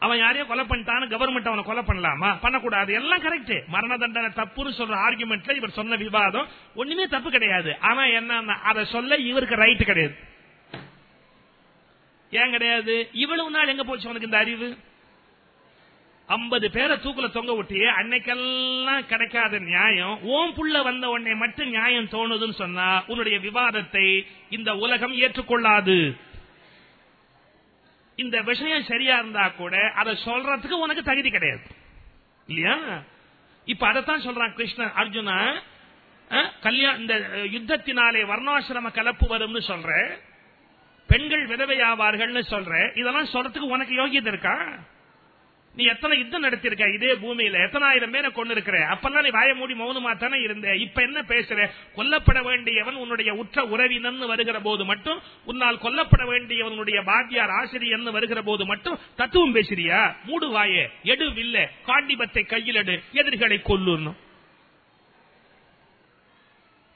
அவன் யாரையோ கொலை பண்ணிட்டான்னு கவர்மெண்ட் அவனை கொலை பண்ணலாமா? பண்ணக்கூடாது. எல்லாம் கரெக்ட் மரண தண்டனை தப்புன்னு சொல்ற ஆர்குமெண்ட்ல இவர் சொன்ன விவாதம் ஒண்ணுமே தப்பு கிடையாது. ஆனா என்ன அதை சொல்ல இவருக்கு ரைட் கிடையாது. ஏன் கிடையாது? இவ்வளவு நாள் எங்க போச்சு உனக்கு இந்த அறிவு? ஐம்பது பேரை தூக்குல தொங்க விட்டியே அன்னைக்கெல்லாம் கிடைக்காத நியாயம். ஓம் புள்ள வந்த உடனே மட்டும் நியாயம் தோணுதுன்னு சொன்னா உன்னுடைய விவாதத்தை இந்த உலகம் ஏற்றுக்கொள்ளாது. இந்த விஷயம் சரியா இருந்தா கூட அதை சொல்றதுக்கு உனக்கு தகுதி கிடையாது. இல்லையா? இப்ப அதைத்தான் சொல்றான் கிருஷ்ணன் அர்ஜுனா கல்யாண இந்த யுத்தத்தினாலே வர்ணாசிரம கலப்பு வரும்னு சொல்ற பெண்கள் விதவையாவார்கள்னு சொல்ற இதெல்லாம் சொல்றதுக்கு உனக்கு யோகியதை இருக்கா? நீ எத்தனை யுத்தம் நடத்திருக்க இதே பூமியில. எத்தனாயிரம் பேரை கொண்டு இருக்கிற அப்பெல்லாம் நீ வாய மூடி மௌனமா தானே இருந்த. இப்ப என்ன பேசுற? கொல்லப்பட வேண்டியவன் உன்னுடைய உற்ற உறவினன் வருகிற போது மட்டும் உன்னால் கொல்லப்பட வேண்டியவனுடைய பாத்தியார் ஆசிரியர் வருகிற போது மட்டும் தத்துவம் பேசுறியா? மூடு வாயே. எடு வில்ல. காண்டிபத்தை கையில் எடு. எதிரிகளை கொல்லுன்னு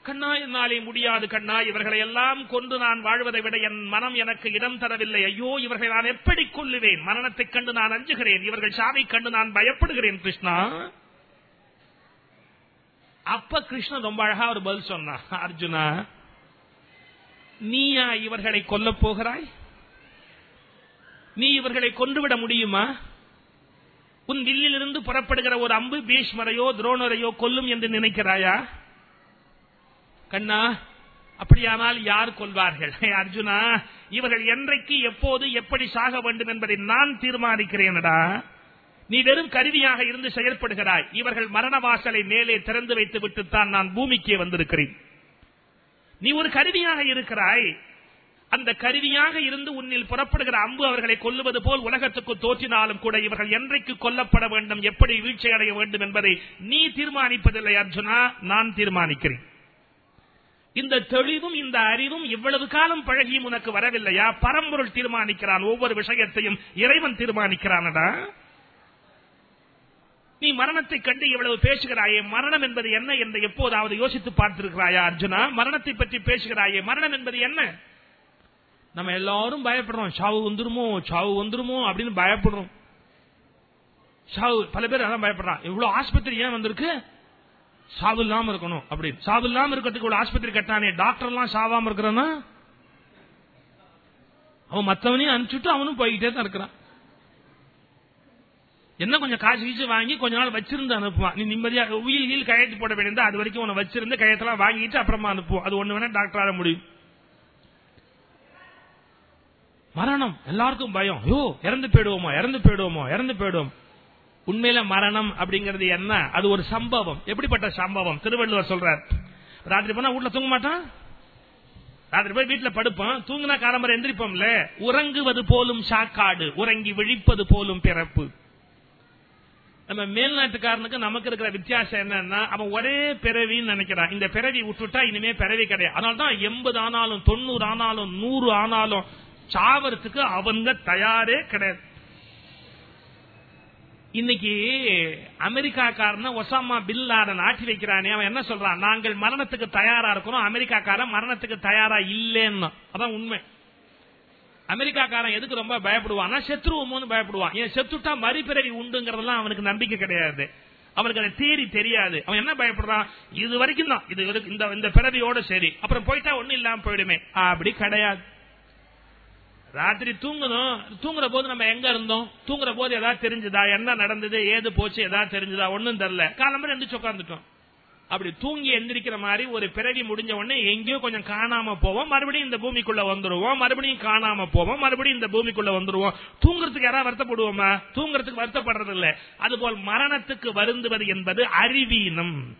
கண்ணா என்னாலே முடியாது கண்ணா. இவர்களை எல்லாம் கொண்டு நான் வாழ்வதை விட என் மனம் எனக்கு இடம் தரவில்லை. ஐயோ இவர்களை நான் எப்படி கொல்லுவேன்? மரணத்தை கண்டு நான் அஞ்சுகிறேன். இவர்கள் சாவை கண்டு நான் பயப்படுகிறேன் கிருஷ்ணா. அப்ப கிருஷ்ணன் ரொம்ப அழகா ஒரு பதில் சொன்னா அர்ஜுனா நீயா இவர்களை கொல்ல போகிறாய்? நீ இவர்களை கொன்றுவிட முடியுமா? உன் வில்லிலிருந்து புறப்படுகிற ஒரு அம்பு பீஷ்மரையோ துரோணரையோ கொல்லும் என்று நினைக்கிறாயா? கண்ணா அப்படியானால் யார் கொள்வார்கள் அர்ஜுனா இவர்கள் என்றைக்கு எப்போது எப்படி சாக வேண்டும் என்பதை நான் தீர்மானிக்கிறேனடா. நீ வெறும் கருவியாக இருந்து செயல்படுகிறாய். இவர்கள் மரண வாசலை மேலே திறந்து வைத்து விட்டுத்தான் நான் பூமிக்கே வந்திருக்கிறேன். நீ ஒரு கருவியாக இருக்கிறாய். அந்த கருவியாக இருந்து உன்னில் புறப்படுகிற அம்பு அவர்களை கொல்லுவது போல் உலகத்துக்கு தோற்றினாலும் கூட இவர்கள் என்றைக்கு கொல்லப்பட வேண்டும் எப்படி வீழ்ச்சி அடைய வேண்டும் என்பதை நீ தீர்மானிப்பதில்லை அர்ஜுனா நான் தீர்மானிக்கிறேன். இந்த தெளிவும் இந்த அறிவும் இவ்வளவு காலம் பழகியும் உனக்கு வரவில்லையா? பரம்பொருள் தீர்மானிக்கிறான் ஒவ்வொரு விஷயத்தையும் இறைவன் தீர்மானிக்கிறானடா? நீ மரணத்தை கண்டு இவ்வளவு பேசுகிறாயே மரணம் என்பது என்ன என்று எப்போதாவது யோசித்து பார்த்திருக்கிறாயா அர்ஜுனா? மரணத்தை பற்றி பேசுகிறாயே மரணம் என்பது என்ன? நம்ம எல்லாரும் பயப்படுறோம் சாவு வந்துருமோ சாவு வந்துருமோ அப்படின்னு பயப்படுறோம். சாவு பல பேர் அதான் பயப்படுறான். இவ்வளவு ஆஸ்பத்திரி ஏன் வந்திருக்கு? சாவு இல்லாம இருக்கணும். அப்படி சாவு இல்லாம இருக்கிறதுக்கு ஒரு ஆஸ்பத்திரி கட்டானே டாக்டர் எல்லாம் சாவாம இருக்கிறனா? அவன் மத்தவனையும் அனுப்பிச்சுட்டு அவனும் போய்கிட்டே தான் இருக்கிறான். என்ன கொஞ்சம் காசு வீச்சு வாங்கி கொஞ்ச நாள் வச்சிருந்து அனுப்புவான். நீ நிம்மதியா உயில் கீழ் கையெழுத்து போட வேண்டியது அது வரைக்கும் உன வச்சிருந்து கையெழுத்தெல்லாம் வாங்கிட்டு அப்புறமா அனுப்புவோம். அது ஒண்ணு வேணா டாக்டர் ஆக முடியும். மரணம். எல்லாருக்கும் பயம். ஐயோ இறந்து போயிடுவோமோ? இறந்து போயிடுவோமோ? இறந்து போயிடுவோம்? உண்மையில மரணம் அப்படிங்கிறது என்ன? அது ஒரு சம்பவம். எப்படிப்பட்ட சம்பவம்? திருவள்ளுவர் சொல்றார். ராத்திரி போனா வீட்டுல தூங்க மாட்டான்? ராத்திரி போய் வீட்டுல படுப்போம் தூங்கினா காலம்பரம் எந்திரிப்போம்ல? உறங்குவது போலும் சாக்காடு உறங்கி விழிப்பது போலும் பிறப்பு. நம்ம மேல்நாட்டுக்காரனுக்கு நமக்கு இருக்கிற வித்தியாசம் என்னன்னா அவன் ஒரே பிறவின்னு நினைக்கிறான். இந்த பிறவி விட்டுட்டா இனிமே பிறவி கிடையாது. அதனால்தான் எண்பது ஆனாலும் தொண்ணூறு ஆனாலும் நூறு ஆனாலும் சாவறதுக்கு அவங்க தயாரே கிடையாது. இன்னைக்கு அமெரிக்காக்காரன ஒசாமா பில் லாடன் வைக்கிறானே அவன் என்ன சொல்றான்? நாங்கள் மரணத்துக்கு தயாரா இருக்கிறோம் அமெரிக்காக்காரன் மரணத்துக்கு தயாரா இல்லைன்னு. அதான் உண்மை. அமெரிக்காக்காரன் எதுக்கு ரொம்ப பயப்படுவான்னா செத்துருவோமோன்னு பயப்படுவான். ஏன் செத்துட்டா மறுபிறவி உண்டுங்கிறதெல்லாம் அவனுக்கு நம்பிக்கை கிடையாது. அவனுக்கு அந்த தேரி தெரியாது. அவன் என்ன பயப்படுறான்? இது வரைக்கும் தான். இது இந்த இந்த பிறவியோட சரி. அப்புறம் போயிட்டா ஒன்னும் இல்லாம போயிடுமே. அப்படி கிடையாது. ராத்திரி தூங்கணும் தூங்குற போது நம்ம எங்க இருந்தோம்? தூங்குற போது ஏதாவது தெரிஞ்சுதா? என்ன நடந்தது? ஏது போச்சு? ஏதாவது தெரிஞ்சுதா? ஒன்னும் தெரியல காலம்பரம் எந்திரிச்சு உட்காந்துட்டோம் அப்படி தூங்கி எந்திரிக்கிற மாதிரி ஒரு பிறவி முடிஞ்ச உடனே எங்கேயோ கொஞ்சம் காணாம போவோம். மறுபடியும் இந்த பூமிக்குள்ள வந்துருவோம். மறுபடியும் காணாம போவோம். மறுபடியும் இந்த பூமிக்குள்ள வந்துருவோம். தூங்குறதுக்கு யாராவது வருத்தப்படுவோமா? தூங்குறதுக்கு வருத்தப்படுறது இல்ல அதுபோல் மரணத்துக்கு வருந்துவது என்பது அறிவீனம்.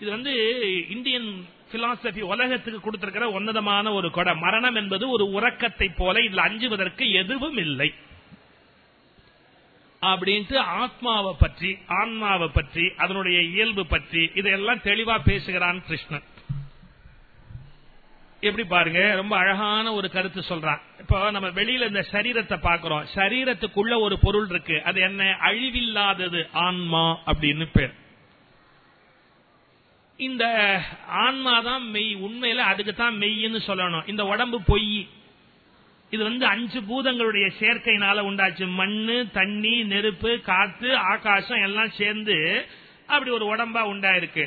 இது வந்து இந்தியன் பிலாசபி உலகத்துக்கு கொடுத்திருக்கிற உன்னதமான ஒரு கொடை. மரணம் என்பது ஒரு உறக்கத்தை போல இதுல அஞ்சுவதற்கு எதுவும் இல்லை. அப்படின்ட்டு ஆத்மாவை பற்றி ஆன்மாவை பற்றி அதனுடைய இயல்பு பற்றி இதையெல்லாம் தெளிவா பேசுகிறான் கிருஷ்ணன். எப்படி பாருங்க ரொம்ப அழகான ஒரு கருத்து சொல்றான். இப்போ நம்ம வெளியில இந்த சரீரத்தை பாக்குறோம் சரீரத்துக்குள்ள ஒரு பொருள் இருக்கு. அது என்ன? அழிவில்லாதது ஆன்மா அப்படின்னு பேர். இந்த ஆன்மா தான் மெய் உண்மையில அதுக்கு தான் மெய்ன்னு சொல்லணும். இந்த உடம்பு பொய். இது வந்து அஞ்சு பூதங்களுடைய சேர்க்கையினால உண்டாச்சு. மண்ணு தண்ணி நெருப்பு காத்து ஆகாசம் எல்லாம் சேர்ந்து அப்படி ஒரு உடம்பா உண்டாயிருக்கு.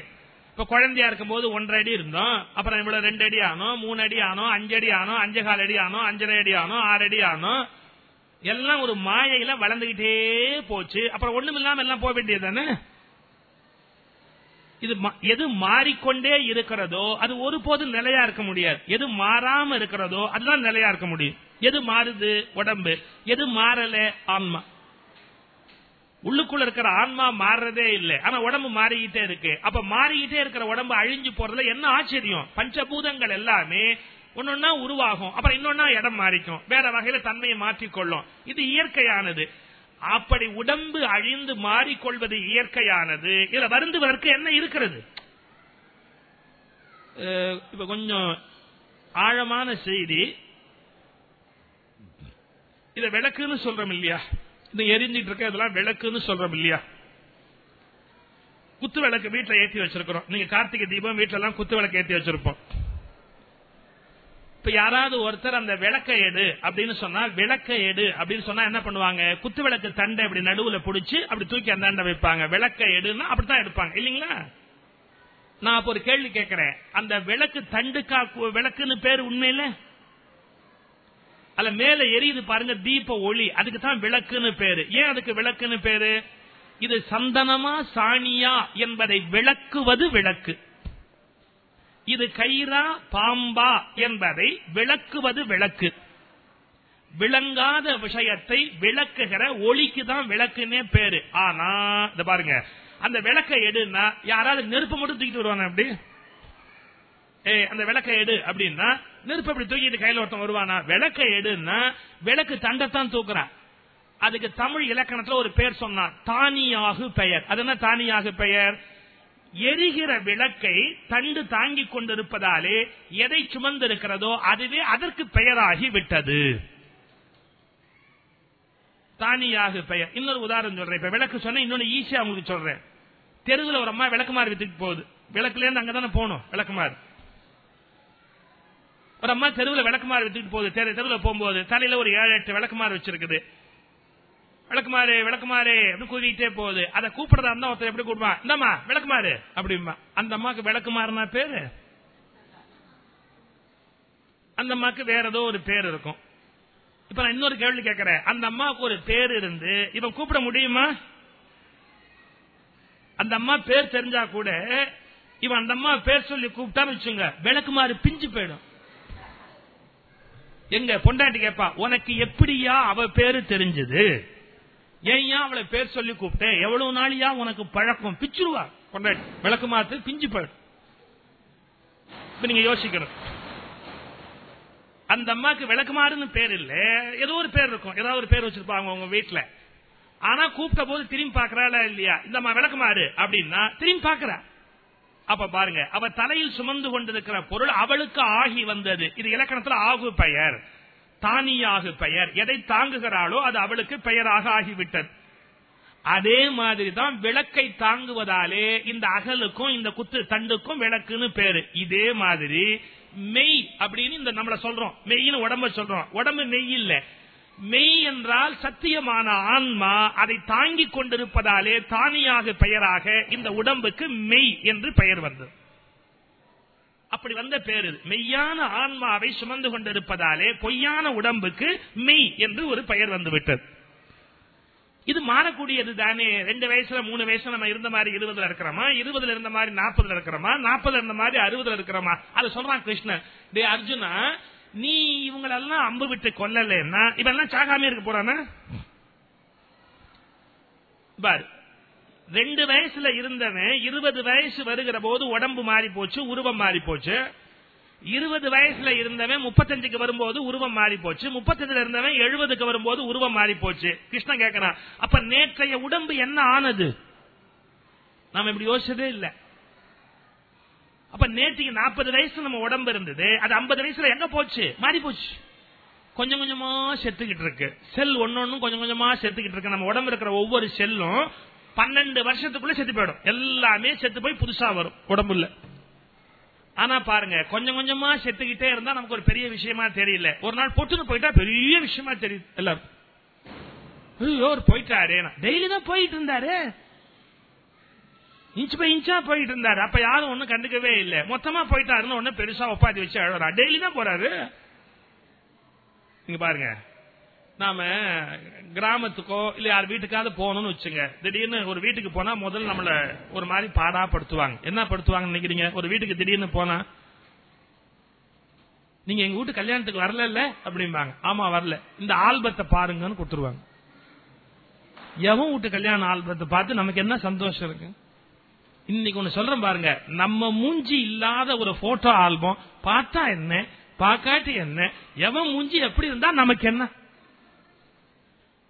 இப்ப குழந்தையா இருக்கும் போது ஒன்றரை அடி இருந்தோம். அப்புறம் இவ்வளவு ரெண்டு அடி ஆனோம் மூணு அடி ஆனோம் அஞ்சு அடி ஆனோம் அஞ்சு கால் அடி ஆனோம் அஞ்சரை அடி ஆனோம் ஆறு அடி ஆனோம். எல்லாம் ஒரு மாயையில வளர்ந்துகிட்டே போச்சு. அப்புறம் ஒண்ணும் இல்லாம எல்லாம் போக வேண்டியது தானே? இது எது மாறிக்கொண்டே இருக்கிறதோ அது ஒருபோதும் நிலையா இருக்க முடியாது. எது மாறாம இருக்கிறதோ அதுதான் நிலையா இருக்க முடியும். எது மாறுது? உடம்பு. எது மாறல? ஆன்மா. உள்ளுக்குள்ள இருக்கிற ஆன்மா மாறுறதே இல்லை. ஆனா உடம்பு மாறிக்கிட்டே இருக்கு. அப்ப மாறிக்கிட்டே இருக்கிற உடம்பு அழிஞ்சு போறதுல என்ன ஆச்சரியம்? பஞ்சபூதங்கள் எல்லாமே ஒன்னொன்னா உருவாகும். அப்புறம் இன்னொன்னா இடம் மாறிக்கும். வேற வகையில தன்மையை மாற்றிக்கொள்ளும். இது இயற்கையானது. அப்படி உடம்பு அழிந்து மாறிக்கொள்வது இயற்கையானது. இதுல வருந்துவதற்கு என்ன இருக்கிறது? இப்ப கொஞ்சம் ஆழமான செய்தி. இத விளக்குன்னு சொல்றோம் இல்லையா? இந்த எரிஞ்சிட்டு இருக்க இதெல்லாம் விளக்குன்னு சொல்றோம் இல்லையா? குத்து விளக்கு வீட்டுல ஏத்தி வச்சிருக்கிறோம். நீங்க கார்த்திகை தீபம் வீட்டுல எல்லாம் குத்து விளக்கு ஏத்தி வச்சிருப்போம். இப்ப யாராவது ஒருத்தர் அந்த விளக்க எடு அப்படின்னு சொன்னா விளக்க எடு அப்படின்னு சொன்னா என்ன பண்ணுவாங்க? குத்து விளக்கு தண்டை அப்படி நடுவுல புடிச்சு அப்படி தூக்கி அந்த வைப்பாங்க. விளக்க எடுன்னா அப்படித்தான் எடுப்பாங்க. இல்லீங்களா? நான் அப்ப ஒரு கேள்வி கேட்கிறேன். அந்த விளக்கு தண்டுக்கா விளக்குன்னு பேரு உண்மையில? அல்ல மேல எரியுது பாருங்க தீப ஒளி. அதுக்கு தான் விளக்குன்னு பேரு. ஏன் அதுக்கு விளக்குன்னு பேரு? இது சந்தனமா சாணியா என்பதை விளக்குவது விளக்கு. இது கயிறா பாம்பா என்பதை விளக்குவது விளக்கு. விளங்காத விஷயத்தை விளக்குகிற ஒளிக்கு தான் விளக்குன்னே பேரு. ஆனா இந்த பாருங்க. அந்த விளக்கை எடுன்னா யாராவது நெருப்பு மட்டும் தூக்கிட்டு வருவாங்க அப்படி? ஏ அந்த விளக்கை எடு அப்படின்னா நெருப்பு அப்படி தூக்கிட்டு கையில ஒருத்தன் வருவானா? விளக்கை எடுன்னா விளக்கு தண்டத்தான் தூக்குறான் அதுக்கு தமிழ் இலக்கணத்துல ஒரு பெயர் சொன்னான். தானியாகு பெயர். அது என்ன தானியாகு பெயர்? எரிகிற விளக்கை தண்டு தாங்கிக் கொண்டிருப்பதாலே எதை சுமந்திருக்கிறதோ அதுவே அதற்கு பெயராகி விட்டது. தானியாக பெயர். இன்னொரு உதாரணம் சொல்றேன். இப்ப விளக்கு சொன்ன இன்னொன்னு ஈஸியா உங்களுக்கு சொல்றேன். தெருவில் ஒரு அம்மா விளக்குமாறு வித்துட்டு போகுது. விளக்குல இருந்து அங்கதானே போகணும் விளக்குமாறு ஒரு அம்மா தெருவில் விளக்குமாறு வித்துட்டு போகுது. தெருவில் போகும்போது தலையில ஒரு ஏழு எட்டு விளக்குமாறு வச்சிருக்குது. விளக்குமாறு விளக்குமாறு அப்படின்னு கூவிட்டே போகுது. அதை கூப்பிடுறதா இருந்தா ஒருத்தர் எப்படி கூப்பிடுவான் இந்தம்மா விளக்குமாறு அப்படிமா அந்த அம்மாக்கு விளக்குமாறுனா பேரு? அந்த அம்மாக்கு வேற ஏதோ ஒரு பேர் இருக்கும். இப்ப நான் இன்னொரு கேள்வி கேட்கிறேன். அந்த அம்மாவுக்கு ஒரு பேர் இருந்து இவன் கூப்பிட முடியுமா? அந்த அம்மா பேர் தெரிஞ்சா கூட இவன் அந்த அம்மா பேர் சொல்லி கூப்பிட்டான்னு வச்சுங்க விளக்குமாறு பிஞ்சு போயிடும். எங்க பொண்டாட்டி கேப்பா உனக்கு எப்படியா அவ பேரு தெரிஞ்சது? ஏன் அவளை பேர் சொல்லி கூப்பிட்டேன். எவ்வளவு நாளியா உனக்கு பழக்கம்? பிச்சுருவா. பொண்டாட்டி விளக்கு மாத்து பிஞ்சு போயிடும் இப்ப நீங்க யோசிக்கணும். அந்த அம்மாக்கு விளக்குமாறுன்னு பேர் இல்ல. ஏதோ ஒரு பேர் இருக்கும். ஏதாவது ஒரு பேர் வச்சிருப்பாங்க உங்க வீட்டுல ஆனா கூப்பிட்ட போது திரும்பி பாக்குறாளா இல்லையா? இந்த அம்மா விளக்குமாறு அப்படின்னா திரும்பி பாக்குறா அப்ப பாருங்க அவ தலையில் சுமந்து கொண்டிருக்கிற பொருள் அவளுக்கு ஆகி வந்தது. இது இலக்கணத்துல ஆகு பெயர். தானியாகு பெயர். எதை தாங்குகிறாளோ அது அவளுக்கு பெயராக ஆகிவிட்டது. அதே மாதிரி தான் விளக்கை தாங்குவதாலே இந்த அகலுக்கும் இந்த குத்து தண்டுக்கும் விளக்குன்னு பேரு. இதே மாதிரி மெய் அப்படின்னு இந்த நம்மள சொல்றோம். மெய்னு உடம்ப சொல்றோம். உடம்பு மெய் இல்ல. மெய் என்றால் சத்தியமான ஆன்மா அதை தாங்கிக் கொண்டிருப்பதாலே தானியாக பெயராக இந்த உடம்புக்கு மெய் என்று பெயர் வந்தது. அப்படி வந்த பேரு மெய்யான ஆன்மாவை சுமந்து கொண்டிருப்பதாலே பொய்யான உடம்புக்கு மெய் என்று ஒரு பெயர் வந்துவிட்டது. இது மாறக்கூடியது தானே. ரெண்டு வயசுல மூணு வயசுல நம்ம இருந்த மாதிரி இருபதுல இருக்கிறோமா? இருபதுல இருந்த மாதிரி நாற்பதுல இருக்கிறோமா? நாற்பதுல இருந்த மாதிரி அறுபதுல இருக்கிறோமா? அது சொல்றான் கிருஷ்ணன். டே அர்ஜுனா நீ இவங்களெல்லாம் அம்பு விட்டு கொல்லலன்னா இவெல்லாம் சாகாம இருக்க போறானா? பாரு ரெண்டு வயசுல இருந்தவன் இருபது வயசு வருகிற போது உடம்பு மாறி போச்சு உருவம் மாறி போச்சு. இருபது வயசுல இருந்தவன் முப்பத்தஞ்சுக்கு வரும்போது உருவம் மாறி போச்சு. முப்பத்தஞ்சுல இருந்தவன் எழுபதுக்கு வரும்போது உருவம் மாறி போச்சு. கிருஷ்ணன் கேட்கறான் அப்ப நேற்றைய உடம்பு என்ன ஆனது? நாம இப்படி யோசிச்சதே இல்ல. அப்ப நேற்றுக்கு நாற்பது வயசு நம்ம உடம்பு இருந்தது. அது ஐம்பது வயசுல எங்க போச்சு? மாறி போச்சு. கொஞ்சம் கொஞ்சமா செத்துக்கிட்டு இருக்கு. செல் ஒன்னொன்னு கொஞ்சம் கொஞ்சமா செத்துக்கிட்டு இருக்கு. நம்ம உடம்பு இருக்கிற ஒவ்வொரு செல்லும் பன்னெண்டு வருஷத்துக்குள்ள செத்து போயிடும். எல்லாமே செத்து போய் புதுசா வரும். உடம்புல. ஆனா பாருங்க கொஞ்சம் கொஞ்சமா செத்துக்கிட்டே இருந்தா நமக்கு ஒரு பெரிய விஷயமா தெரியல. ஒரு நாள் பொட்டுன்னு போயிட்டா பெரிய விஷயமா தெரியுது எல்லாரும் ஐயோ போயிட்டாரு. டெய்லி தான் போயிட்டு இருந்தாரு. இன்ச் பை இன்ச்சா போயிட்டு இருந்தாரு. அப்ப யாரும் ஒண்ணும் கண்டுக்கவே இல்ல. மொத்தமா போயிட்டாருன்னு ஒண்ணு பெருசா ஒப்பாத்தி வச்சு அழகா டெய்லி தான் போறாரு. நீங்க பாருங்க. நாம கிராமத்துக்கோ இல்ல யார் வீட்டுக்காவது போகணும்னு வச்சுங்க. திடீர்னு ஒரு வீட்டுக்கு போனா முதல்ல நம்மள ஒரு மாதிரி பாடா படுத்துவாங்க என்ன படுத்துவாங்க நினைக்கிறீங்க? ஒரு வீட்டுக்கு திடீர்னு போனா நீங்க எங்க வீட்டு கல்யாணத்துக்கு வரல இல்ல அப்படிம்பாங்க. ஆமா வரல. இந்த ஆல்பத்தை பாருங்கன்னு கொடுத்துருவாங்க. எவன் வீட்டு கல்யாண ஆல்பத்தை பார்த்து நமக்கு என்ன சந்தோஷம் இருக்கு? இன்னைக்கு ஒண்ணு சொல்றேன் பாருங்க. நம்ம மூஞ்சி இல்லாத ஒரு போட்டோ ஆல்பம் பார்த்தா என்ன? பாக்காட்டி என்ன? எவன் மூஞ்சி எப்படி இருந்தா நமக்கு என்ன?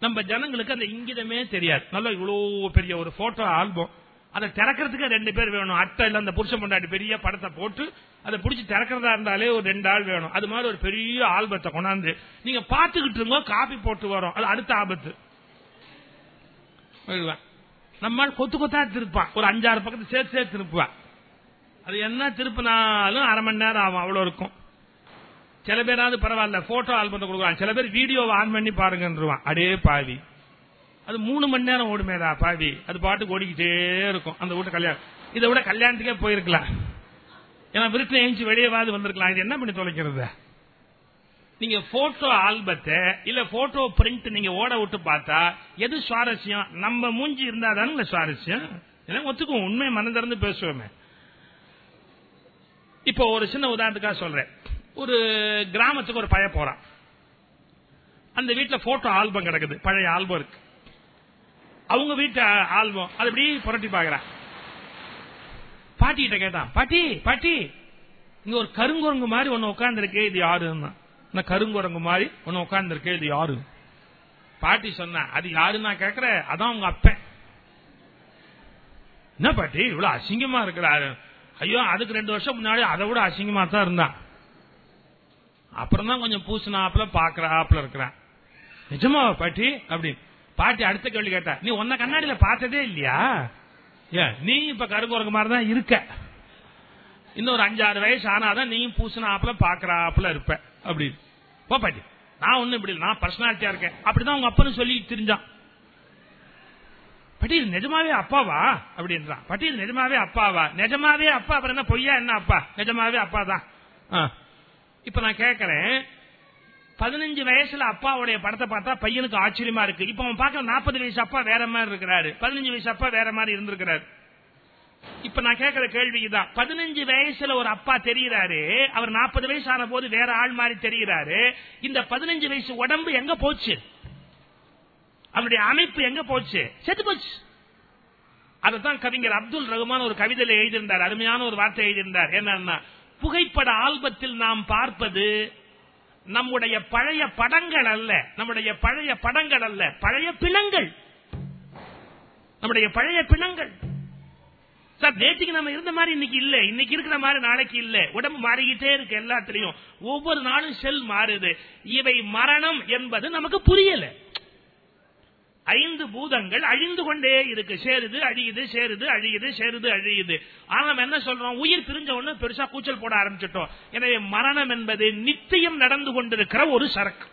நம்ம ஜனங்களுக்கு அந்த இங்கிதமே தெரியாது. நல்ல இவ்வளவு பெரிய ஒரு போட்டோ ஆல்பம் அதை திறக்கிறதுக்கு ரெண்டு பேர் வேணும். அட்டை இல்ல அந்த புருஷன் பொண்டாட்டி பெரிய படத்தை போட்டு அதை பிடிச்சி திறக்கிறதா இருந்தாலே ஒரு ரெண்டு ஆள் வேணும். அது மாதிரி ஒரு பெரிய ஆல்பத்தை கொண்டாந்து நீங்க பாத்துக்கிட்டு இருந்தோ காபி போட்டு வரும். அது அடுத்த ஆபத்து. நம்மால் கொத்து கொத்தா திருப்பான். ஒரு அஞ்சாறு பக்கத்து சேர்த்து சேர்த்து திருப்புவான். அது என்ன திருப்பினாலும் அரை மணி நேரம் ஆகும். அவ்வளவு இருக்கும். சில பேராவது பரவாயில்ல போட்டோ ஆல்பத்தை கொடுக்குறான் சில பேர் வீடியோ ஆன் பண்ணி பாருங்கன்றான் அடே பாவி. அது மூணு மணி நேரம் ஓடுமேடா பாவி. அது பாட்டுக்கு ஓடிக்கிட்டே இருக்கும். அந்த வீட்டு கல்யாணம். இதை விட கல்யாணத்துக்கே போயிருக்கலாம். ஏன்னா விருட்டு ஏஞ்சி வெளியேவாது வந்திருக்கலாம். இது என்ன பண்ணி தொலைக்கிறது? நீங்க போட்டோ ஆல்பத்தை இல்ல போட்டோ பிரிண்ட் நீங்க ஓட விட்டு பார்த்தா எது சுவாரஸ்யம்? நம்ம மூஞ்சி இருந்தா தானே சுவாரஸ்யம்? ஒத்துக்கும் உண்மை மனதிறந்து பேசுவோமே. இப்போ ஒரு சின்ன உதாரணத்துக்காக சொல்றேன். ஒரு கிராமத்துக்கு ஒரு பையன் போறான். அந்த வீட்டில் போட்டோ ஆல்பம் கிடக்குது. பழைய ஆல்பம் இருக்கு. அவங்க வீட்டு ஆல்பம் அது எப்படி புரட்டி பாக்குறான். பாட்டிகிட்ட கேட்டான் பாட்டி பாட்டி இங்க ஒரு கருங்குரங்கு மாதிரி ஒன்னு உட்கார்ந்துருக்கே இது யாருன்னா? கருங்குரங்கு மாதிரி ஒன்னு உட்கார்ந்துருக்கே இது யாரு? பாட்டி சொன்ன அது யாருன்னா கேக்குற? அதான் உங்க அப்பன் என்ன பாட்டி இவ்வளவு அசிங்கமா இருக்கிறாரு? ஐயோ அதுக்கு ரெண்டு வருஷம் முன்னாடி அதை விட அசிங்கமா தான் இருந்தான். அப்புறம் தான் கொஞ்சம் பூசினாப்புல ஆப்பில் இருக்கிறான். நிஜமா பாட்டி? அப்படின்னு பாட்டி அடுத்த கேள்வி கேட்டா நீ உன்ன கண்ணாடியில பார்த்ததே இல்லையா? ஏன் நீ இப்ப கருங்குரங்கு மாதிரி தான் இருக்க. இன்னொரு அஞ்சாறு வயசு ஆனாதான் நீயும் பூசினாப்புல ஆப்பில் இருப்ப. அப்படின்னு போ பாட்டி. நான் ஒண்ணு இப்படி நான் பர்சனாலிட்டியா இருக்கேன். அப்படிதான் உங்க அப்பனு சொல்லி தெரிஞ்சான். பாட்டி இது நிஜமாவே அப்பாவா? அப்படின்றான். பாட்டி இது நிஜமாவே அப்பாவா? நிஜமாவே அப்பா. அப்புறம் என்ன பொய்யா? என்ன அப்பா? நிஜமாவே அப்பா தான் ஆ. இப்ப நான் கேக்குறேன். பதினஞ்சு வயசுல அப்பாவுடைய படத்தை பார்த்தா பையனுக்கு ஆச்சரியமா இருக்கு. இப்ப அவன் பார்க்க நாற்பது வயசு அப்பா வேற மாதிரி இருக்கிறாரு. பதினஞ்சு வயசு அப்பா வேற மாதிரி இருந்திருக்கிறாரு. இப்ப நான் கேட்கிற கேள்விக்குதான் பதினஞ்சு வயசுல ஒரு அப்பா தெரிகிறாரு அவர் நாற்பது வயசு ஆன போது வேற ஆள் மாதிரி தெரிகிறாரு இந்த பதினஞ்சு வயசு உடம்பு எங்க போச்சு? அவருடைய அமைப்பு எங்க போச்சு? செத்து போச்சு. அதுதான் கவிஞர் அப்துல் ரகுமான் ஒரு கவிதையில எழுதியிருந்தார். அருமையான ஒரு வார்த்தை எழுதியிருந்தார். என்னன்னா புகைப்பட ஆல்பத்தில் நாம் பார்ப்பது நம்முடைய பழைய படங்கள் அல்ல. நம்முடைய பழைய படங்கள் அல்ல. பழைய பிணங்கள். நம்முடைய பழைய பிணங்கள். சார் நேற்றுக்கு நம்ம இருந்த மாதிரி இன்னைக்கு இல்ல. இன்னைக்கு இருக்கிற மாதிரி நாளைக்கு இல்ல. உடம்பு மாறிக்கிட்டே இருக்கு எல்லாத்திலையும். ஒவ்வொரு நாளும் செல் மாறுது. இவை மரணம் என்பது நமக்கு புரியல. ஐந்து பூதங்கள் அழிந்து கொண்டே இருக்கு. சேருது அழியுது சேருது அழியுது சேருது அழியுது. ஆனா நம்ம என்ன சொல்றோம்? உயிர் பிரிஞ்ச உடனே பெருசா கூச்சல் போட ஆரம்பிச்சிட்டோம். எனவே மரணம் என்பது நித்தியம் நடந்து கொண்டிருக்கிற ஒரு சரக்கு.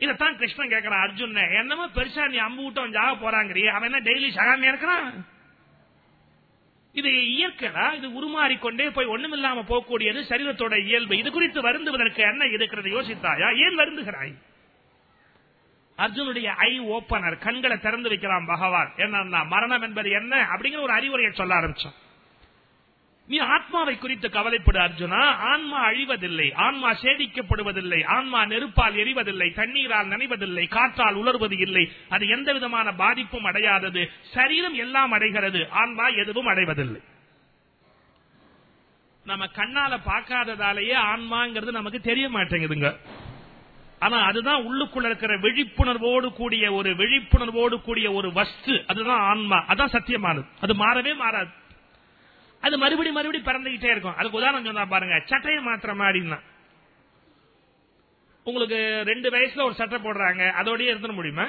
இதத்தான் கிருஷ்ணன் கேட்கிறான் அர்ஜுன் என்னமோ பெருசா நீ அம்பு விட்டவன் ஜாக போறாங்கறியே. அவன் என்ன டெய்லி சகாமியா இருக்கிறான்? இது இயற்கைடா இது உருமாறிக்கொண்டே போய் ஒண்ணுமில்லாம போகக்கூடியது சரீரத்தோட இயல்பு. இது குறித்து வருந்துவதற்கு என்ன இருக்கிறது? யோசித்தாயா? ஏன் வருந்துகிறாய்? அர்ஜுனுடைய ஐ ஓபனர் கண்களை திறந்து வைக்கிறான் பகவான். என்னன்னா மரணம் என்பது என்ன? அப்படிங்கிற ஒரு அறிவுரையை சொல்ல ஆரம்பிச்சோம் நீ ஆத்மாவை குறித்து கவலைப்படு அர்ஜுனா ஆன்மா அழிவதில்லை ஆன்மா சேதிக்கப்படுவதில்லை ஆன்மா நெருப்பால் எரிவதில்லை தண்ணீரால் நனைவதில்லை காற்றால் உலர்வது இல்லை அது எந்த விதமான பாதிப்பும் அடையாதது சரீரம் எல்லாம் அடைகிறது ஆன்மா எதுவும் அடைவதில்லை. நம்ம கண்ணால பார்க்காததாலேயே ஆன்மாங்கிறது நமக்கு தெரிய மாட்டேங்குதுங்க. ஆனா அதுதான் உள்ளுக்குள்ள இருக்கிற விழிப்புணர்வோடு கூடிய ஒரு விழிப்புணர்வோடு கூடிய ஒரு வஸ்து. அதுதான் ஆன்மா. அதான் சத்தியமானது. அது மாறவே மாறாது. அது மறுபடி மறுபடி பறந்துகிட்டே இருக்கும். அதுக்கு உதாரணம் சொன்னா பாருங்க. சட்டையை மாத்திர மாதிரின்னா. உங்களுக்கு ரெண்டு வயசுல ஒரு சட்டை போடுறாங்க. அதோடய இருந்துட முடியுமா?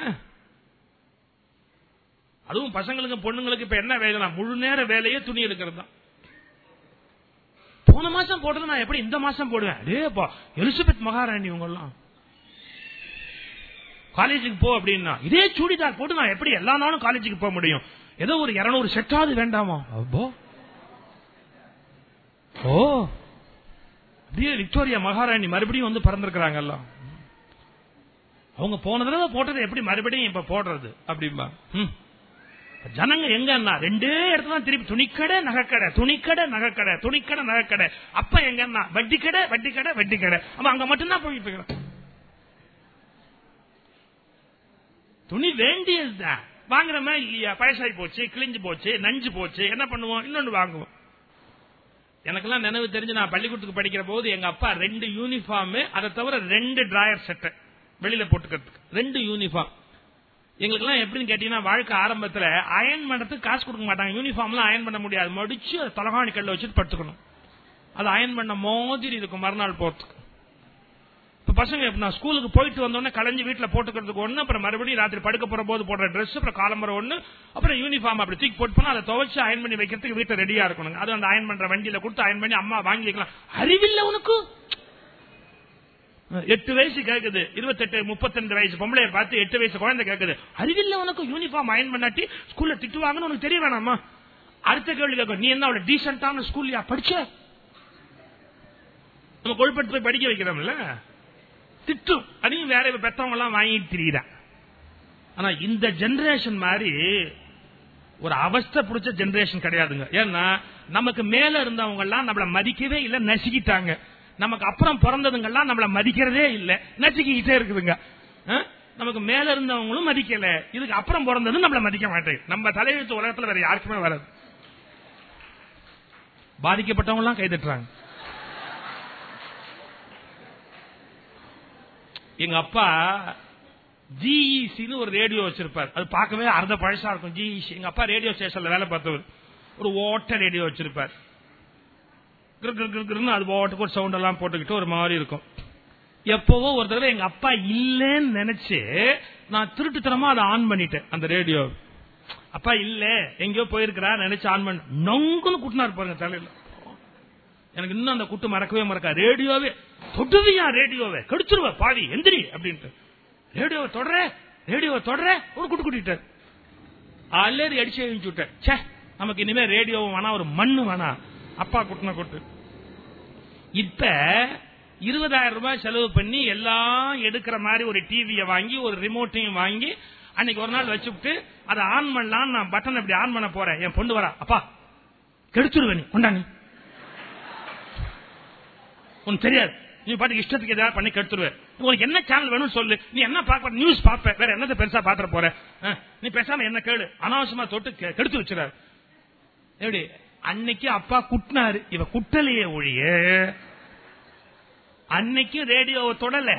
அதுவும் பசங்களுக்கு பொண்ணுங்களுக்கு இப்ப என்ன வேலைனா முழு நேர வேலையே துணி எடுக்கிறது தான். போன மாசம் போட்டது நான் எப்படி இந்த மாசம் போடுவேன்? அதேப்பா எலிசபெத் மகாராணி இவங்க எல்லாம் காலேஜுக்கு போ அப்படின்னா இதே சூடிதார் போட்டு நான் எப்படி எல்லா நாளும் காலேஜுக்கு போக முடியும்? ஏதோ ஒரு இருநூறு செட்டாவது வேண்டாமா? அப்போ ஓ. அப்படியே விக்டோரியா மகாராணி மறுபடியும் வந்து பறந்திருக்கிறாங்கல்ல அவங்க போன தடவை போட்டது எப்படி மறுபடியும் இப்ப போடுறது அப்படிம்பா. ஜனங்க எங்கன்னா ரெண்டே இடத்துல திருப்பி துணிக்கடை நகைக்கடை துணிக்கடை நகைக்கடை துணிக்கடை நகைக்கடை. அப்ப எங்கன்னா வட்டி கடை வட்டி கடை வட்டி கடை அவன் அங்க மட்டும்தான் போயிட்டு இருக்கிறான் துணி வேண்டியதுதான் வாங்குறோமா இல்லையா? பழசாகி போச்சு கிழிஞ்சு போச்சு நஞ்சு போச்சு என்ன பண்ணுவோம்? இன்னொன்னு வாங்குவோம். எனக்கெல்லாம் நினைவு தெரிஞ்சு நான் பள்ளிக்கூடத்துக்கு படிக்கிற போது எங்க அப்பா ரெண்டு யூனிஃபார்ம் அதை தவிர ரெண்டு டிராயர் சட்டை வெளியில போட்டுக்கிறதுக்கு. ரெண்டு யூனிஃபார்ம் எங்களுக்கெல்லாம் எப்படின்னு கேட்டீங்கன்னா வாழ்க்கை ஆரம்பத்துல அயன் பண்றதுக்கு காசு கொடுக்க மாட்டாங்க. யூனிஃபார்ம்லாம் அயன் பண்ண முடியாது. மடிச்சு தலகாணி கல்ல வச்சுட்டு படுத்துக்கணும். அது அயன் பண்ண மாதிரி இருக்கும் மறுநாள் போறதுக்கு. இப்ப பசங்க இப்ப நான் ஸ்கூலுக்கு போயிட்டு வந்தோடனே கலைஞ்சு வீட்டுல போட்டுக்கிறதுக்கு ஒண்ணு அப்புறம் மறுபடியும் ராத்திரி படுக்க போற போது போடுற ட்ரெஸ் அப்புறம் காலம்பர ஒண்ணு அப்புறம் யூனிஃபார்ம் அப்படி தூக்கி போட்டு போனா அதை துவைச்சு அயன் பண்ணி வைக்கிறதுக்கு வீட்டுல ரெடியா இருக்கணும் அது அந்த அயன் பண்ற வண்டியில கொடுத்து அயன் பண்ணி அம்மா வாங்கிக்கலாம் அறிவில்ல உனக்கு? எட்டு வயசு கேக்குது இருபத்தெட்டு முப்பத்தெண்டு வயசு பொம்பளைய பார்த்து எட்டு வயசு குழந்தை கேக்குது. அறிவில்ல உனக்கு? யூனிஃபார்ம் அயன் பண்ணாட்டி ஸ்கூல்ல திட்டுவாங்கன்னு உனக்கு தெரிய வேணாமா அடுத்த கேள்வி கேட்கும் நீ என்ன அவளை டீசென்டான ஸ்கூல்லையா படிச்ச? நம்ம கொழுப்பட்டு போய் படிக்க வைக்கிறோம்ல. திட்டும் அதையும் வேற பெத்தவங்க எல்லாம் வாங்கிட்டு திரியுதா ஆனா இந்த ஜெனரேஷன் மாதிரி ஒரு அவஸ்தை பிடிச்ச ஜெனரேஷன் கிடையாதுங்க. ஏன்னா நமக்கு மேல இருந்தவங்க எல்லாம் நம்மள மதிக்கவே இல்ல நசுக்கிட்டாங்க. நமக்கு அப்புறம் பிறந்ததுங்கெல்லாம் நம்மள மதிக்கிறதே இல்ல நசுக்கிக்கிட்டே இருக்குதுங்க. நமக்கு மேல இருந்தவங்களும் மதிக்கல. இதுக்கு அப்புறம் பிறந்ததும் நம்மள மதிக்க மாட்டேன் நம்ம தலையெழுத்து உலகத்துல வேற யாருக்குமே வராது. பாதிக்கப்பட்டவங்க எல்லாம் கைதட்டுறாங்க. எங்க அப்பா ஜிஇசின்னு ஒரு ரேடியோ வச்சிருப்பார். அது பார்க்கவே அர்த்த பழசா இருக்கும். ஜிஇசி எங்க அப்பா ரேடியோ ஸ்டேஷன்ல வேலை பார்த்தவர். ஒரு ஓட்ட ரேடியோ வச்சிருப்பார். அது ஓட்டுக்கு ஒரு சவுண்ட் எல்லாம் போட்டுக்கிட்டு ஒரு மாதிரி இருக்கும். எப்பவோ ஒரு தடவை எங்க அப்பா இல்லன்னு நினைச்சு நான் திருட்டுத்தனமா அதை ஆன் பண்ணிட்டேன் அந்த ரேடியோ அப்பா இல்ல எங்கேயோ போயிருக்கிறா நினைச்சு ஆன் பண்ண நொங்குன்னு குட்டினார் பாருங்க தலையில. எனக்கு இன்னும் அந்த குட்டு மறக்கவே மறக்கா ரேடியோவே தொடுவியா ரேடியோவை. கடிச்சிருவ பாவி எந்திரி அப்படின்ட்டு. ரேடியோவை தொடர ரேடியோவை தொடர ஒரு குட்டு குட்டிட்டார் அலேரி அடிச்சு எழுந்து விட்டேன் ச்சே நமக்கு இனிமே ரேடியோவும் வேணா ஒரு மண்ணு வேணா அப்பா குட்டின கொட்டு. இப்ப இருபதாயிரம் ரூபாய் செலவு பண்ணி எல்லாம் எடுக்கிற மாதிரி ஒரு டிவியை வாங்கி ஒரு ரிமோட்டையும் வாங்கி அன்னைக்கு ஒரு நாள் வச்சுட்டு அதை ஆன் பண்ணலாம் நான் பட்டன் இப்படி ஆன் பண்ண போறேன். என் பொண்ணு வரா அப்பா கெடுத்துருவேன் நீ கொண்டா நீ. உனக்கு தெரியாது. நீ பாட்டுக்கு இஷ்டத்துக்கு ஏதாவது பண்ணி கெடுத்துருவேன் உனக்கு என்ன சேனல் வேணும்னு சொல்லு. நீ என்ன பார்க்க நியூஸ் பார்ப்ப வேற என்னத்தை பெருசா பாத்துற போற? நீ பேசாம என்ன கேளு. அனாவசியமா தொட்டு கெடுத்து வச்சுறாரு எப்படி? அன்னைக்கு அப்பா குட்டினாரு. இவ குட்டலையே ஒழிய. அன்னைக்கு ரேடியோவை தொடல.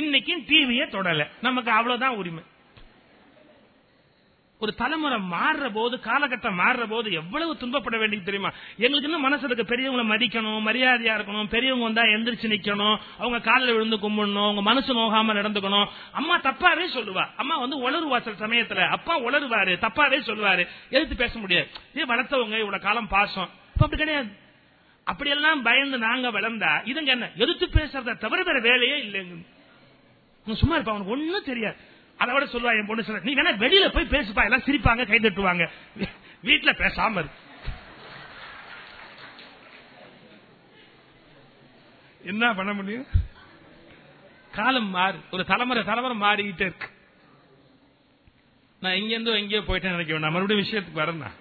இன்னைக்கும் டிவியை தொடல. நமக்கு அவ்வளவுதான் உரிமை. ஒரு தலைமுறை மாறுற போது காலகட்டம் மாறுற போது எவ்வளவு துன்பப்பட வேண்டியது தெரியுமா? எங்களுக்கு இன்னும் மனசு இருக்கு. பெரியவங்களை மதிக்கணும் மரியாதையா இருக்கணும் பெரியவங்க வந்தா எந்திரிச்சு நிக்கணும் அவங்க காலில் விழுந்து கும்பிடணும் அவங்க மனசு நோகாம நடந்துக்கணும். அம்மா தப்பாவே சொல்லுவா. அம்மா வந்து உளருவா சில சமயத்துல. அப்பா உளருவாரு தப்பாவே சொல்லுவாரு. எதிர்த்து பேச முடியாது. ஏ வளர்த்தவங்க இவ்வளவு காலம் பாசம். இப்ப அப்படி கிடையாது. அப்படியெல்லாம் பயந்து நாங்க வளர்ந்தா இதுங்க என்ன? எதிர்த்து பேசுறத தவிர வேற வேலையே இல்லைங்க. சும்மா இருப்பா அவனுக்கு ஒண்ணும் தெரியாது. அதை விட சொல்லுவா என் பொண்ணு சொல்ல நீ வேணா வெளியில போய் பேசுப்பா எல்லாம் சிரிப்பாங்க கை தட்டுவாங்க. வீட்டுல பேசாம என்ன பண்ண முடியும்? காலம் மாறு. ஒரு தலைமுறை தலைமுறை மாறிக்கிட்டே இருக்கு. நான் இங்கிருந்தோ எங்கேயோ போயிட்டேன் நினைக்க வேண்டாம். மறுபடியும் விஷயத்துக்கு வரேன்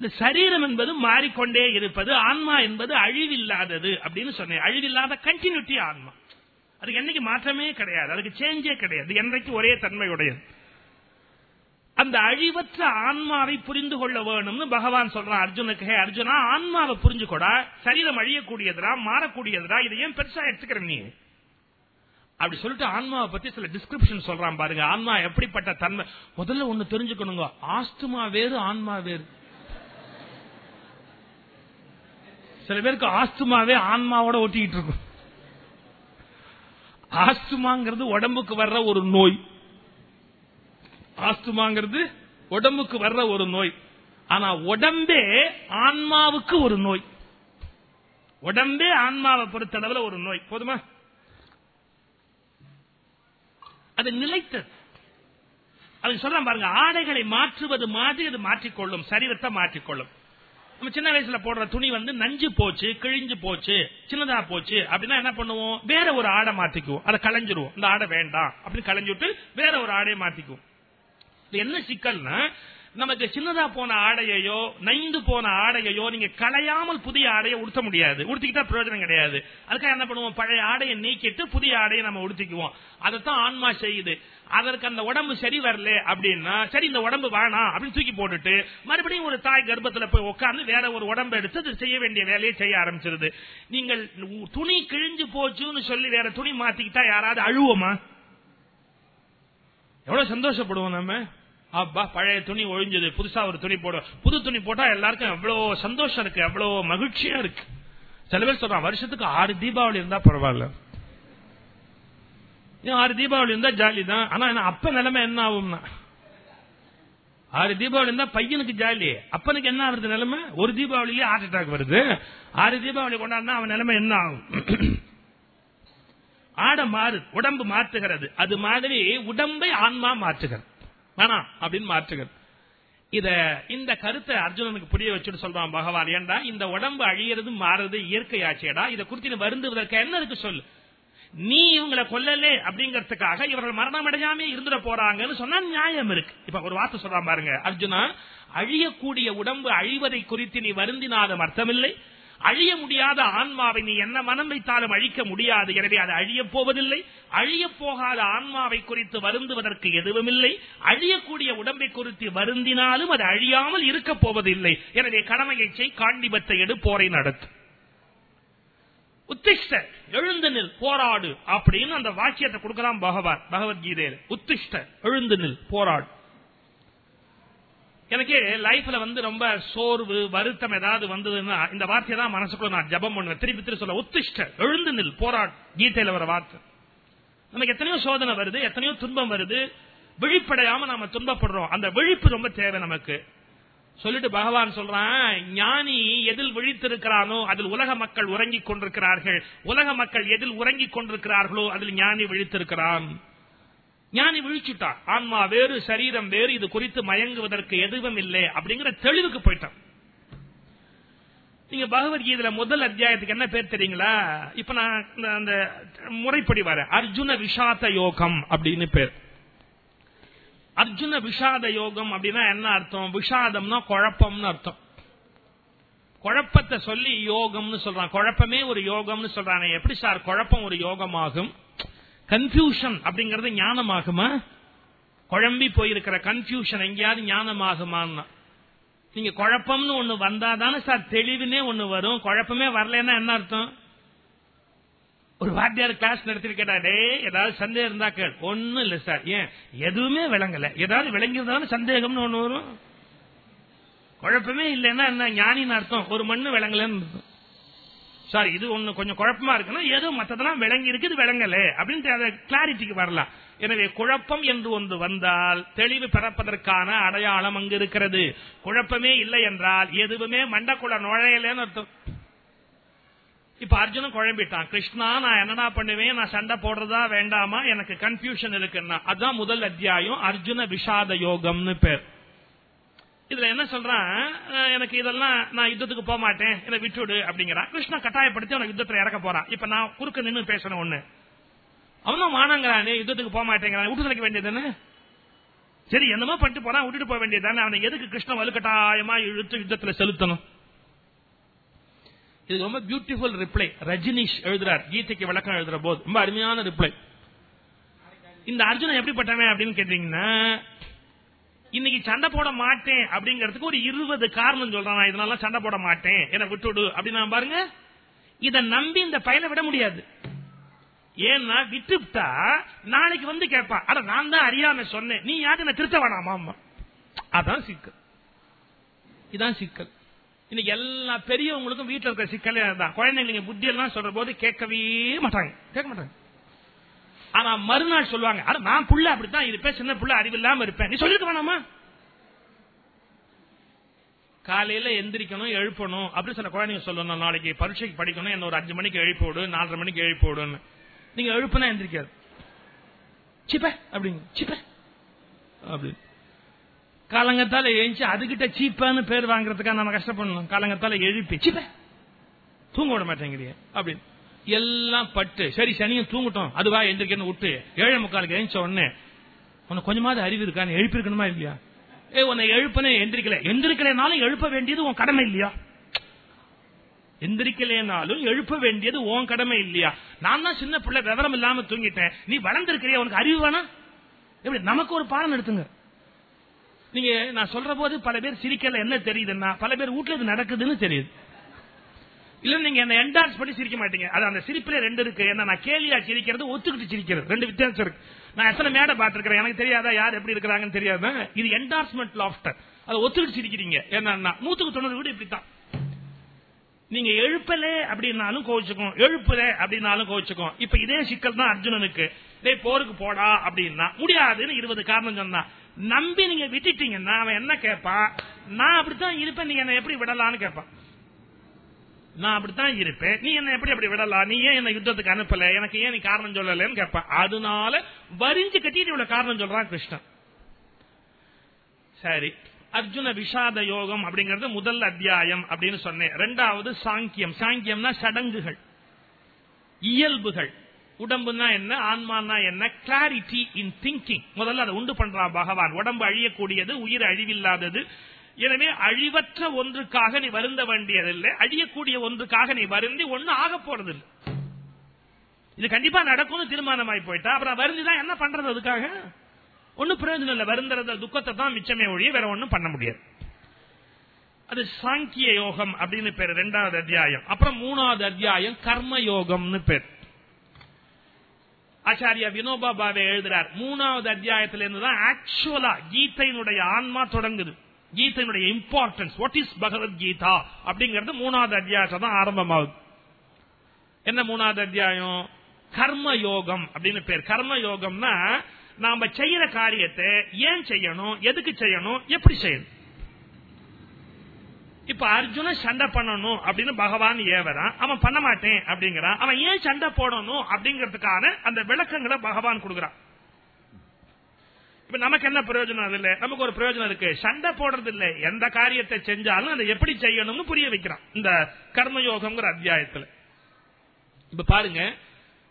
இந்த சரீரம் என்பது மாறிக்கொண்டே இருப்பது ஆன்மா என்பது அழிவில்லாதது அப்படின்னு சொன்னேன். அழிவில்லாத கண்டினியூட்டி ஆன்மா. அதுக்கு என்னைக்கு மாற்றமே கிடையாது. அதுக்கு சேஞ்சே கிடையாது. என்றைக்கு ஒரே தன்மையுடையது. அந்த அழிவற்ற ஆன்மாவை புரிந்து கொள்ள வேணும்னு பகவான் சொல்றான் அர்ஜுனுக்கு "ஹே அர்ஜுனா ஆன்மாவை புரிஞ்சுக்கோடா. சரீரம் அழியக்கூடியதுடா மாறக்கூடியதுடா. இதை ஏன் பெருசா எடுத்துக்கிற நீ? அப்படி சொல்லிட்டு ஆன்மாவை பத்தி சில டிஸ்கிரிப்ஷன் சொல்றான் பாருங்க. ஆன்மா எப்படிப்பட்ட தன்மை? முதல்ல ஒண்ணு தெரிஞ்சுக்கணுங்க. ஆஸ்துமா வேறு ஆன்மா வேறு. சில பேருக்கு ஆஸ்துமாவே ஆன்மாவோட ஒட்டிக்கிட்டு இருக்கும். ஆஸ்துமாங்கிறது உடம்புக்கு வர்ற ஒரு நோய். ஆஸ்துமாங்கிறது உடம்புக்கு வர்ற ஒரு நோய். ஆனா உடம்பே ஆன்மாவுக்கு ஒரு நோய். உடம்பே ஆன்மாவை பொறுத்த அளவுல ஒரு நோய். போதுமா? அது நிலைத்தது. அது சொல்றேன் பாருங்க ஆடைகளை மாற்றுவது மாதிரி அது மாற்றிக்கொள்ளும். சரீரத்தை மாற்றிக்கொள்ளும். நம்ம சின்ன வயசுல போடுற துணி வந்து நஞ்சு போச்சு கிழிஞ்சு போச்சு சின்னதா போச்சு அப்படின்னா என்ன பண்ணுவோம்? வேற ஒரு ஆடை மாத்திக்குவோம். அதை களைஞ்சிருவோம் இந்த ஆடை வேண்டாம் அப்படின்னு களைஞ்சுட்டு வேற ஒரு ஆடையை மாத்திக்குவோம். என்ன சிக்கல்னா நமக்கு சின்னதா போன ஆடையையோ நைந்து போன ஆடையையோ நீங்க களையாமல் புதிய ஆடையை உடுத்த முடியாது. உடுத்திக்கிட்டா பிரயோஜனம் கிடையாது. அதுக்காக என்ன பண்ணுவோம்? பழைய ஆடையை நீக்கிட்டு புதிய ஆடையை நம்ம உடுத்திக்குவோம். அதைத்தான் ஆன்மா செய்யுது. அதற்கு அந்த உடம்பு சரி வரல அப்படின்னா சரி இந்த உடம்பு வேணாம் அப்படின்னு தூக்கி போட்டுட்டு மறுபடியும் ஒரு தாய் கர்ப்பத்தில் போய் உட்கார்ந்து வேற ஒரு உடம்பு எடுத்து அது செய்ய வேண்டிய வேலையை செய்ய ஆரம்பிச்சிருது. நீங்கள் துணி கிழிஞ்சு போச்சுன்னு சொல்லி வேற துணி மாத்திக்கிட்டா யாராவது அழுவோமா? எவ்வளவு சந்தோஷப்படுவோம் நம்ம? அப்பா பழைய துணி ஒழிஞ்சது புதுசா ஒரு துணி போடும் புது துணி போட்டா எல்லாருக்கும் எவ்வளவு சந்தோஷம் இருக்கு எவ்வளவு மகிழ்ச்சியா இருக்கு. சில பேர் சொல்றான் வருஷத்துக்கு ஆறு தீபாவளி இருந்தா பரவாயில்ல. ஏன் ஆறு தீபாவளி இருந்தா ஜாலி தான் ஆனா என்ன அப்ப நிலைமை என்ன ஆகும்னா? ஆறு தீபாவளி இருந்தா பையனுக்கு ஜாலி. அப்பனுக்கு என்ன ஆகுறது நிலைமை? ஒரு தீபாவளிலேயே ஹார்ட் அட்டாக் வருது. ஆறு தீபாவளி கொண்டாடினா அவன் நிலைமை என்ன ஆகும்? ஆட மாறு உடம்பு மாற்றுகிறது. அது மாதிரி உடம்பை ஆன்மா மாற்றுகிறது. வேணாம் அப்படின்னு மாற்றுகள் இத இந்த கருத்தை அர்ஜுனனுக்கு புரிய வச்சுட்டு சொல்றான் பகவான் ஏண்டா இந்த உடம்பு அழியறது மாறுறது இயற்கை ஆச்சேடா இதை குறித்து வருந்துவதற்கு என்ன இருக்கு சொல்லு? நீ இவங்களை கொல்லலே அப்படிங்கறதுக்காக இவர்கள் மரணம் அடையாம இருந்துட போறாங்கன்னு சொன்னா நியாயம் இருக்கு. இப்ப ஒரு வார்த்தை சொல்றான் பாருங்க அர்ஜுனா அழியக்கூடிய உடம்பு அழிவதை குறித்து நீ வருந்தினாலும் அர்த்தமில்லை. அழிய முடியாத ஆன்மாவை நீ என்ன மனம் வைத்தாலும் அழிக்க முடியாது. எனவே அது அழியப் போவதில்லை. அழியப் போகாத ஆன்மாவை குறித்து வருந்துவதற்கு எதுவுமில்லை. அழியக்கூடிய உடம்பை குறித்து வருந்தினாலும் அது அழியாமல் இருக்கப் போவதில்லை. எனவே கடமையை செய் காண்டிபத்தை எடு போரை நடத்து. உத்திஷ்ட எழுந்து நில் போராடு அப்படின்னு அந்த வாக்கியத்தை கொடுக்கலாம் பகவான் பகவத்கீதையில். உத்திஷ்ட எழுந்து நில் போராடு. எனக்கு லைஃப்ல வந்து ரொம்ப சோர்வு வருத்தம் ஏதாவது வந்ததுன்னா இந்த வார்த்தையை தான் மனசுக்குள்ள நான் ஜபம் பண்ணுவேன். திருப்பி திருப்பி சொல்ல ஒத்திஷ்ட எழுந்து நில் போராட் கீதையில வர வார்த்தை. நமக்கு எத்தனையோ சோதனை வருது எத்தனையோ துன்பம் வருது. விழிப்படையாம நாம துன்பப்படுறோம். அந்த விழிப்பு ரொம்ப தேவை நமக்கு. சொல்லிட்டு பகவான் சொல்றான் ஞானி எதில் விழித்திருக்கிறானோ அதில் உலக மக்கள் உறங்கிக் கொண்டிருக்கிறார்கள். உலக மக்கள் எதில் உறங்கிக் கொண்டிருக்கிறார்களோ அதில் ஞானி விழித்திருக்கிறான். ஞானி விழிச்சுட்டான் ஆன்மா வேறு சரீரம் வேறு இது குறித்து மயங்குவதற்கு எதுவும் இல்லை அப்படிங்கிற தெளிவுக்கு போயிட்டான். நீங்க பகவத்கீதையில முதல் அத்தியாயத்துக்கு என்ன பேர் தெரியுங்களா? இப்ப நான் அந்த முறைப்படி வர அர்ஜுன விஷாத யோகம் அப்படின்னு பேர். அர்ஜுன விஷாத யோகம் அப்படின்னா என்ன அர்த்தம்? விஷாதம்னா குழப்பம்னு அர்த்தம். குழப்பத்தை சொல்லி யோகம்னு சொல்றான். குழப்பமே ஒரு யோகம்னு சொல்றான். எப்படி சார்? குழப்பம் ஒரு யோகமாகும். கன்ஃபியூஷன் அப்படிங்கறது ஞானமாகுமா? குழம்பி போயிருக்கிற கன்ஃபியூஷன் எங்கேயாவது ஞானமாகுமான்னா. நீங்க குழப்பம்னு ஒண்ணு வந்தாதானே சார் தெளிவுனே ஒண்ணு வரும். குழப்பமே வரலன்னா என்ன அர்த்தம்? ஒரு வாத்தியார் கிளாஸ் நடத்திட்டு கேட்டாடே ஏதாவது சந்தேகம் இருந்தா கேள். ஒண்ணும் இல்ல சார் ஏன்? எதுவுமே விளங்கல. ஏதாவது விளங்கியிருந்தாலும் சந்தேகம்னு ஒண்ணு வரும். குழப்பமே இல்லைன்னா என்ன? ஞானின்னு அர்த்தம். ஒரு மண்ணு விளங்கலன்னு சாரி இது ஒண்ணு கொஞ்சம் குழப்பமா இருக்குன்னா ஏதோ மத்ததெல்லாம் விளங்கி இருக்கு இது விளங்கல அப்படின்னு கிளாரிட்டிக்கு வரலாம். எனவே குழப்பம் என்று ஒன்று வந்தால் தெளிவு பிறப்பதற்கான அடையாளம் அங்கு இருக்கிறது. குழப்பமே இல்லை என்றால் எதுவுமே மண்டக்குள்ள நுழையலன்னு அர்த்தம். இப்ப அர்ஜுனன் குழம்பிட்டான். கிருஷ்ணா நான் என்னடா பண்ணுவேன்? நான் சண்டை போடுறதா வேண்டாமா? எனக்கு கன்ஃபியூஷன் இருக்குன்னா அதுதான் முதல் அத்தியாயம். அர்ஜுன விஷாத யோகம்னு பேர். இதுல என்ன சொல்றான்? எனக்கு இதெல்லாம் நான் யுத்தத்துக்கு போக மாட்டேன். இதை விட்டுடு அப்படிங்கிறான். கிருஷ்ணா கட்டாயப்படுத்தி அவனை யுத்தத்துல இறக்க போறான். இப்ப நான் குறுக்க நின்று பேசணும் ஒண்ணு. அவனும் மானங்கிறானே யுத்தத்துக்கு போக மாட்டேங்கிறான். விட்டு நினைக்க வேண்டியதுன்னு சரி என்னமோ பண்ணிட்டு போறான். விட்டுட்டு போக வேண்டியது அவனை எதுக்கு கிருஷ்ணன் வலுக்கட்டாயமா இழுத்து யுத்தத்துல செலுத்தணும்? இது ரொம்ப பியூட்டிஃபுல் ரிப்ளை ரஜினிஷ் எழுதுறார். கீதைக்கு விளக்கம் எழுதுற போது. ரொம்ப அருமையான ரிப்ளை இந்த அர்ஜுனன் எப்படிப்பட்டவன் அப்படின்னு கேட்டீங்கன்னா இன்னைக்கு சண்டை போட மாட்டேன் அப்படிங்கறதுக்கு ஒரு இருபது காரணம் சொல்றான். நான் இதனால சண்டை போட மாட்டேன். என விட்டுடு அப்படின்னு பாருங்க. இத நம்பி இந்த பயனை விட முடியாது. ஏன்னா விட்டுவிட்டா நாளைக்கு வந்து கேட்பான். அட நான் தான் அறியாம சொன்னேன். நீ யாரு என்ன திருத்த வேணாமா அதான் சிக்கல். இதான் சிக்கல். இன்னைக்கு எல்லா பெரியவங்களுக்கும் வீட்டில் இருக்கிற சிக்கலே தான் குழந்தைங்க புத்தி எல்லாம் சொல்ற போது கேட்கவே மாட்டாங்க. கேட்க மாட்டாங்க. ஆனா மறுநாள் சொல்லுவாங்க அட நான் புள்ள அப்படித்தான் இருப்பேன் சின்ன புள்ள அறிவில்லாம இருப்பேன். நீ சொல்லிருக்க வேணாமா காலையில எந்திரிக்கணும் எழுப்பணும். அப்படி சில குழந்தைங்க சொல்லணும் நாளைக்கு பரீட்சைக்கு படிக்கணும் என்ன ஒரு அஞ்சு மணிக்கு எழுப்போடு நாலரை மணிக்கு எழுப்போடுன்னு நீங்க எழுப்புனா எந்திரிக்காது. சிப்ப அப்படிங்க. சிப்ப அப்படி. காலங்கத்தால எழுந்துச்சு அதுகிட்ட சீப்பான்னு பேர் வாங்குறதுக்காக நம்ம கஷ்டப்படணும்? காலங்கத்தால எழுப்பி சிப்ப தூங்க விட மாட்டேங்கிறீங்க அப்படின்னு எல்லாம் பட்டு. சரி சனியும் தூங்கட்டும். அதுவா எந்திரிக்கணும் விட்டு ஏழை முக்காலுக்கு எழுந்த உடனே உனக்கு கொஞ்சமாவது அறிவு இருக்கான்னு எழுப்பிருக்கணுமா இல்லையா? ஏ உன்னை எழுப்பனே எந்திரிக்கல. எந்திரிக்கலனாலும் எழுப்ப வேண்டியது உன் கடமை இல்லையா? எந்திரிக்கலேனாலும் எழுப்ப வேண்டியது உன் கடமை இல்லையா? நான் தான் சின்ன பிள்ளை விவரம் இல்லாம தூங்கிட்டேன். நீ வளர்ந்திருக்கிறிய? உனக்கு அறிவு வேணா? எப்படி? நமக்கு ஒரு பாடம் எடுத்துங்க. நீங்க நான் சொல்ற போது பல பேர் சிரிக்கல. என்ன தெரியுதுன்னா பல பேர் வீட்டுல இது நடக்குதுன்னு தெரியுது. இல்ல நீங்க என்ன என்டான்ஸ் பண்ணி சிரிக்க மாட்டீங்க. அது அந்த சிரிப்புல ரெண்டு இருக்கு. என்ன நான் கேலியா சிரிக்கிறது ஒத்துக்கிட்டு சிரிக்கிறது. ரெண்டு வித்தியாசம் இருக்கு. நான் எத்தனை மேடை பார்த்திருக்கிறேன்? எனக்கு தெரியாதா? யார் எப்படி இருக்கிறாங்கன்னு தெரியாத? இது என்டார்ஸ்மெண்ட் லாஃப்டர் அதை ஒத்துக்கிட்டு சிரிக்கிறீங்க. என்னன்னா நூத்துக்கு தொண்ணூறு வீடு இப்படித்தான். நீங்க எழுப்பல அப்படின்னாலும் கோவிச்சுக்கும் எழுப்புல அப்படின்னாலும் கோவிச்சுக்கும் இப்ப இதே சிக்கல் தான் அர்ஜுனனுக்கு. டேய் போருக்கு போடா அப்படின்னா முடியாதுன்னு இருபது காரணம் சொன்னா நம்பி நீங்க விட்டுட்டீங்கன்னா அவன் என்ன கேட்பான் நான் அப்படித்தான் இருப்பேன் நீங்க என்ன எப்படி விடலான்னு கேட்பான் நான் அப்படித்தான் இருப்பேன். நீ என்ன எப்படி அப்படி விடலாம் நீ ஏன் என்ன யுத்தத்துக்கு அனுப்பல? எனக்கு ஏன் நீ காரணம் சொல்லலன்னு கேட்பேன் அதனால வரிஞ்சு கட்டிட்டு இவ்வளவு காரணம் சொல்றான் கிருஷ்ணன். சரி. அர்ஜுன விஷாத யோகம் அப்படிங்கறது முதல் அத்தியாயம் அப்படின்னு சொன்னேன். ரெண்டாவது சாங்கியம். சாங்கியம்னா சடங்குகள். இயல்புகள். உடம்புனா என்ன? ஆன்மானா என்ன? கிளாரிட்டி இன் திங்கிங் முதல்ல அதை உண்டு பண்றான் பகவான். உடம்பு அழியக்கூடியது உயிர் அழிவில்லாதது எனவே அழிவற்ற ஒன்றுக்காக நீ வருந்த வேண்டியதில்லை. அழியக்கூடிய ஒன்றுக்காக நீ வருந்தி ஒண்ணு ஆக போறதில்லை. இது கண்டிப்பா நடக்கும்னு தீர்மானமாய் போயிட்டா. அப்புறம் வருந்திதான் என்ன பண்றது அதுக்காக? ஒன்னும் பிரயோஜனம் இல்லை. வருந்தறத துக்கத்தை தான் மிச்சமே ஒழிய வேற ஒன்னும் பண்ண முடியாது. அது சாங்கிய யோகம் அப்படின்னு பேர் ரெண்டாவது அத்தியாயம். அப்புறம் மூணாவது அத்தியாயம் கர்ம யோகம்னு பேர். ஆச்சாரியா வினோபா பாவே எழுதுறார். மூணாவது அத்தியாயத்திலிருந்து தான் ஆக்சுவலா கீதையினுடைய ஆன்மா தொடங்குது. கீதையினுடைய இம்பார்ட்டன்ஸ் வாட் இஸ் பகவத்கீதா அப்படிங்கிறது மூணாவது அத்தியாயத்தை தான் ஆரம்பமாகுது. என்ன மூணாவது அத்தியாயம்? கர்ம யோகம் அப்படின்னு பேர். கர்ம யோகம்னா நாம செய்யற காரியத்தை ஏன் செய்யணும்? எதுக்கு செய்யணும்? எப்படி செய்யணும்? இப்ப அர்ஜுன சண்டை பண்ணணும் அப்படின்னு பகவான் ஏவறான். அவன் பண்ண மாட்டேன் அப்படிங்கிறான். அவன் ஏன் சண்டை போடணும் அப்படிங்கறதுக்கான அந்த விளக்கங்களை பகவான் கொடுக்கறான். இப்ப நமக்கு என்ன பிரயோஜனம் இல்ல நமக்கு ஒரு பிரயோஜனம் இருக்கு. சண்டை போடுறது இல்ல எந்த காரியத்தை செஞ்சாலும் அதை எப்படி செய்யணும்னு புரிய வைக்கிறான். இந்த கர்மயோகம்ங்கிற அத்தியாயத்துல. இப்ப பாருங்க.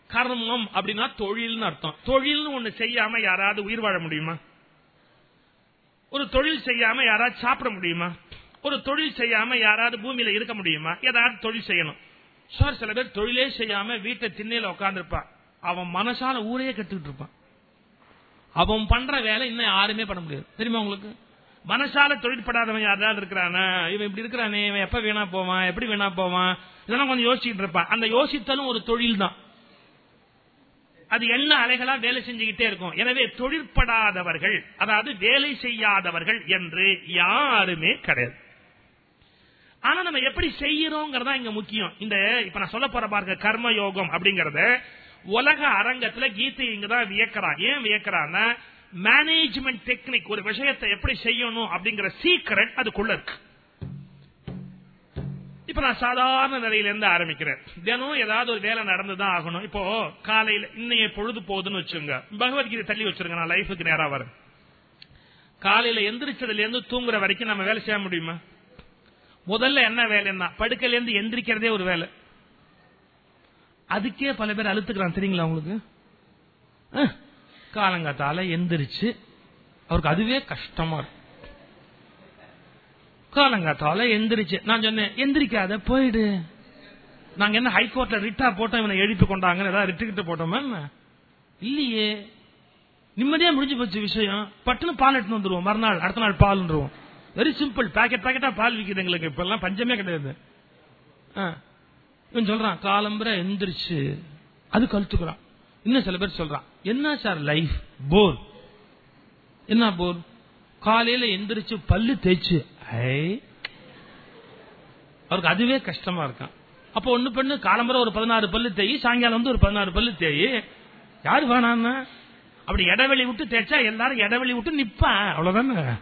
கர்மம் அப்படின்னா தொழில்னு அர்த்தம். தொழில்னு ஒண்ணு செய்யாம யாராவது உயிர் வாழ முடியுமா? ஒரு தொழில் செய்யாம யாராவது சாப்பிட முடியுமா? ஒரு தொழில் செய்யாம யாராவது பூமியில இருக்க முடியுமா? ஏதாவது தொழில் செய்யணும். சார் சில பேர் தொழிலே செய்யாம வீட்டை திண்ணையில உட்காந்துருப்பான் அவன் மனசால ஊரையே கட்டுக்கிட்டு இருப்பான். அவன் பண்ற வேலை இன்னும் யாருமே பண்ண முடியாது. தெரியுமா உங்களுக்கு? மனசால தொழிற்படாதவன் யாராவது இருக்கிறானா? இவன் இப்படி இருக்கிறானே இவன் எப்ப வேணா போவான் எப்படி வேணா போவான்? இதெல்லாம் கொஞ்சம் யோசிச்சுட்டு இருப்பான். அந்த யோசித்தலும் ஒரு தொழில் தான் அது என்ன அலைகளா வேலை செஞ்சுக்கிட்டே இருக்கும். எனவே தொழிற்படாதவர்கள் அதாவது வேலை செய்யாதவர்கள் என்று யாருமே கிடையாது. ஆனா நம்ம எப்படி செய்யறோங்கிறதா இங்க முக்கியம். இந்த இப்ப நான் சொல்ல போற பாருங்க கர்ம யோகம் அப்படிங்கறத உலக அரங்கத்துல கீதை இங்கதான் வியக்கிறான் ஏன் வியக்கிறான் மேனேஜ்மெண்ட் டெக்னிக் ஒரு விஷயத்தை எப்படி செய்யணும் அப்படிங்கிற சீக்கிரம் அதுக்குள்ள இருக்கு. இப்ப நான் சாதாரண நிலையில இருந்து ஆரம்பிக்கிறேன். தினம் ஏதாவது ஒரு வேலை நடந்துதான் ஆகணும். இப்போ காலையில இன்னைய பொழுது போகுதுன்னு வச்சுங்க பகவத்கீதை தள்ளி வச்சிருங்க நான் லைஃபுக்கு நேரம் வரேன். காலையில எந்திரிச்சதுல இருந்து தூங்குற வரைக்கும் நம்ம வேலை செய்ய முடியுமா? முதல்ல என்ன வேலைன்னா படுக்கையில இருந்து எந்திரிக்கிறதே ஒரு வேலை. அதுக்கே பல பேர் அழுத்துக்கிறான் தெரியுங்களா உங்களுக்கு? காலங்காத்தால எந்திரிச்சு அவருக்கு அதுவே கஷ்டமா இருக்கு. காலங்காத்தால எந்திரிச்சு நான் சொன்னேன் எந்திரிக்காத போயிடு. நாங்க என்ன ஹைகோர்ட்ல ரிட்டா போட்டோம் இவனை எழுப்பி கொண்டாங்கன்னு ஏதாவது ரிட்டு போட்டோமா இல்லையே. நிம்மதியா முடிஞ்சு போச்சு விஷயம். பட்டுன்னு பால் எடுத்துன்னு வந்துருவோம். மறுநாள் அடுத்த நாள் பால்ன்றோம் வெரி சிம்பிள் பாக்கெட் பேக்கெட்டா பால் விக்குது எங்களுக்கு. இப்ப எல்லாம் பஞ்சமே கிடையாது. ஆ. இவன் சொல்றான் காலம்பரை எந்திரிச்சு அது கழுத்துக்கிறான். இன்னும் சில பேர் சொல்றான் என்ன சார் லைஃப்? போர். என்ன போர்? காலையில எந்திரிச்சு பல்லு தேய்ச்சு. அவருக்கு அதுவே கஷ்டமா இருக்கான். அப்போ ஒண்ணு பண்ணு காலம்பரை ஒரு பதினாறு பல்லு தேய் சாயங்காலம் வந்து ஒரு பதினாறு பல்லு தேய் யாரு வேணான்னா அப்படி இடைவெளி விட்டு தேய்ச்சா எல்லாரும் இடைவெளி விட்டு நிப்பான். அவ்வளவுதானே?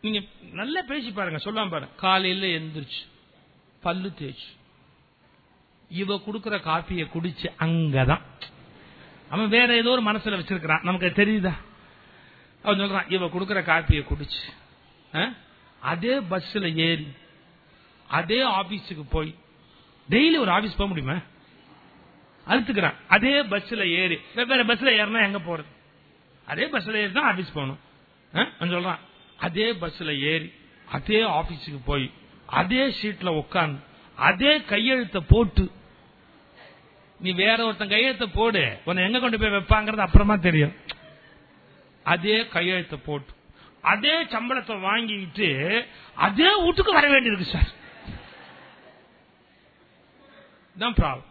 நீங்க நல்லா பேசி பாருங்க சொல்லாம பாருங்க. காலையில எந்திரிச்சு பல்லு தேய்ச்சு. இவ கொடுக்கிற காஃபியை குடிச்சு அங்கதான். அவன் வேற ஏதோ ஒரு மனசுல வச்சிருக்கிறான். நமக்கு தெரியுதா? அவன் சொல்றான் இவ கொடுக்கிற காப்பியை குடிச்சு ஆ? அதே பஸ்ல ஏறி அதே ஆபீஸுக்கு போய் டெய்லி ஒரு ஆபீஸ் போக முடியுமா? அழுத்துக்கிறான். அதே பஸ்ல ஏறி வெவ்வேறு பஸ்ல ஏறினா எங்க போறது? அதே பஸ்ல ஏறி தான் ஆபீஸ் போகணும் ஆ? சொல்றான் அதே பஸ்ல ஏறி அதே ஆபீஸுக்கு போய் அதே சீட்ல உட்காந்து அதே கையெழுத்த போட்டு நீ வேற ஒருத்தன் கையெழுத்த போடு உன்னை எங்க கொண்டு போய் வைப்பாங்கிறது அப்புறமா தெரியும். அதே கையெழுத்த போட்டு அதே சம்பளத்தை வாங்கிட்டு அதே வீட்டுக்கு வர வேண்டியிருக்கு சார் தான் ப்ராப்ளம்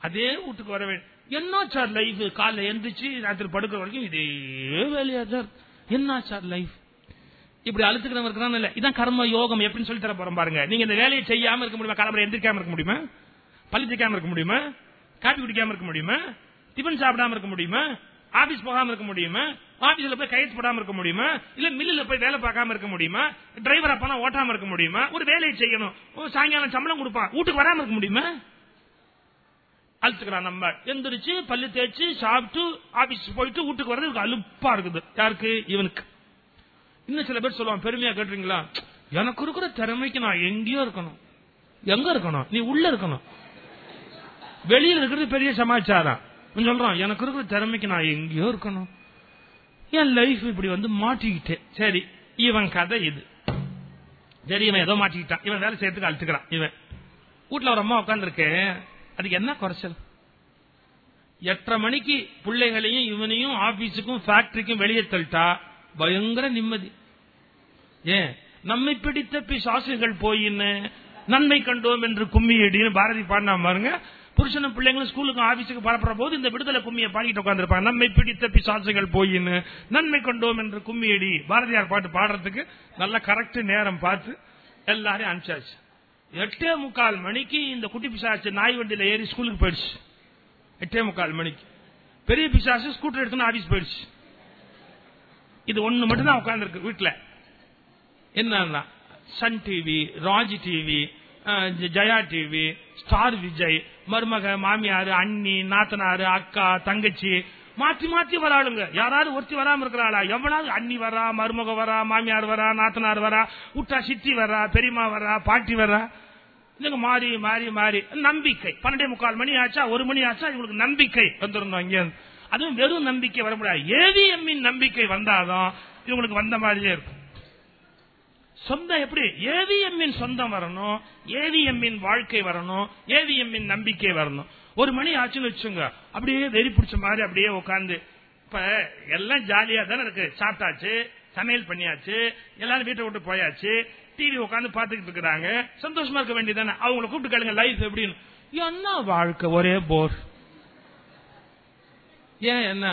அதே வீட்டுக்கு வர வேண்டும் என்ன சார் லைஃப் காலைல எந்திரிச்சு ராத்திரி படுக்கிற வரைக்கும் இதே வேலையா சார் என்ன சார் லைஃப் இப்படி அழுத்துக்கிறவங்க இருக்கிறான் இல்ல இதான் கர்ம யோகம் எப்படின்னு சொல்லி தர போறோம் பாருங்க நீங்க இந்த வேலையை செய்யாம இருக்க முடியுமா காலம்பரை எந்திரிக்காம இருக்க முடியுமா பள்ளி தேய்க்காம இருக்க முடியுமா காப்பி குடிக்காம இருக்க முடியுமா டிபன் சாப்பிடாம இருக்க முடியுமா ஆபீஸ் போகாம இருக்க முடியுமா ஆபீஸ்ல போய் கையெழுத்து போடாம இருக்க முடியுமா இல்ல மில்லுல போய் வேலை பார்க்காம இருக்க முடியுமா டிரைவரா போனா ஓட்டாம இருக்க முடியுமா ஒரு வேலையை செய்யணும் ஒரு சாயங்காலம் சம்பளம் கொடுப்பான் வீட்டுக்கு வராம இருக்க முடியுமா அழுத்துக்கிறான் நம்ம எந்திரிச்சு பல்லு தேய்ச்சு சாப்பிட்டு ஆபீஸ் போயிட்டு வீட்டுக்கு வர்றது அலுப்பா இருக்குது யாருக்கு இவனுக்கு இன்னும் சில பேர் சொல்லுவான் பெருமையா கேட்டுறீங்களா எனக்கு இருக்கிற திறமைக்கு நான் எங்கேயோ இருக்கணும். எங்க இருக்கணும்? நீ உள்ள இருக்கணும். வெளியில இருக்கிறது பெரிய சமாச்சாரம் சொல்றான். எனக்கு இருக்கிற திறமைக்கு நான் எங்கேயோ இருக்கணும். என் லைஃப் இப்படி வந்து மாட்டிக்கிட்டேன் சரி இவன் கதை இது. சரி இவன் ஏதோ மாட்டிக்கிட்டான். இவன் வேலை செய்யறதுக்கு அழுத்துக்கிறான் இவன். வீட்டுல ஒரு அம்மா உட்காந்துருக்கு அதுக்கு என்ன குறைச்சல்? எட்டரை மணிக்கு பிள்ளைகளையும் இவனையும் ஆபீஸுக்கும் ஃபேக்டரிக்கும் வெளியே தள்ளிட்டா பயங்கர நிம்மதி. ஏன்? நம்மை பிடித்த பிசாசுகள் போயின்னு நன்மை கண்டோம் என்று கும்மியடின்னு பாரதி பாடினா பாருங்க. புருஷனும் பிள்ளைங்களும் ஸ்கூலுக்கு ஆபீஸுக்கு பரப்புற போது இந்த விடுதலை கும்மியை பாடிட்டு உட்காந்துருப்பாங்க நம்மை பிடித்த பிசாசுகள் போயின்னு நன்மை கண்டோம் என்று கும்மியடி. பாரதியார் பாட்டு பாடுறதுக்கு நல்ல கரெக்ட் நேரம் பார்த்து எல்லாரையும் அனுப்பிச்சாச்சு. எட்டே முக்கால் மணிக்கு இந்த குட்டி பிசாசு நாய் வண்டியில ஏறி ஸ்கூலுக்கு போயிடுச்சு. எட்டே முக்கால் மணிக்கு. பெரிய பிசாசு ஸ்கூட்டர் எடுத்துன்னு ஆபீஸ் போயிடுச்சு. இது ஒண்ணு மட்டும் தான் உட்கார்ந்துருக்கு வீட்டுல என்னன்னா Sun TV Raj TV Jaya TV Star Vijay மருமக மாமியார் அண்ணி நாத்தனாரு அக்கா தங்கச்சி மாத்தி மாத்தி வராளுங்க. யாராவது ஒருத்தி வராம இருக்கிறாளா? எவனாவது அண்ணி வரா மருமக வரா மாமியார் வரா நாத்தனார் வரா விட்டா சித்தி வரா பெரியமா வரா பாட்டி வரா? இதுங்க மாறி மாறி மாறி. நம்பிக்கை. பன்னெண்டே முக்கால் மணி ஆச்சா? ஒரு மணி ஆச்சா? இவங்களுக்கு நம்பிக்கை. வந்துருந்தோம் இங்க. அதுவும் வெறும் நம்பிக்கை வர முடியாது ஏவிஎம்மின் நம்பிக்கை வந்தாதான் இவங்களுக்கு வந்த மாதிரியே இருக்கும். சொந்தம் எப்படி? ஏவிஎம்மின் சொந்தம் வரணும்? ஏவிஎம்மின் வாழ்க்கை வரணும்? ஏவிஎம்மின் நம்பிக்கை வரணும்? ஒரு மணி ஆச்சுன்னு வச்சுங்க அப்படியே வெறி பிடிச்ச மாதிரி அப்படியே உட்காந்து இப்ப எல்லாம் ஜாலியா தானே இருக்கு. சாப்பிட்டாச்சு சமையல் பண்ணியாச்சு எல்லாரும் வீட்டை விட்டு போயாச்சு டிவி உட்காந்து பாத்துக்கிட்டு இருக்கிறாங்க. சந்தோஷமா இருக்க வேண்டியதானே அவங்களை கூப்பிட்டு கேளுங்க லைஃப் எப்படின்னு. என்ன வாழ்க்கை? ஒரே போர் ஏன் என்ன?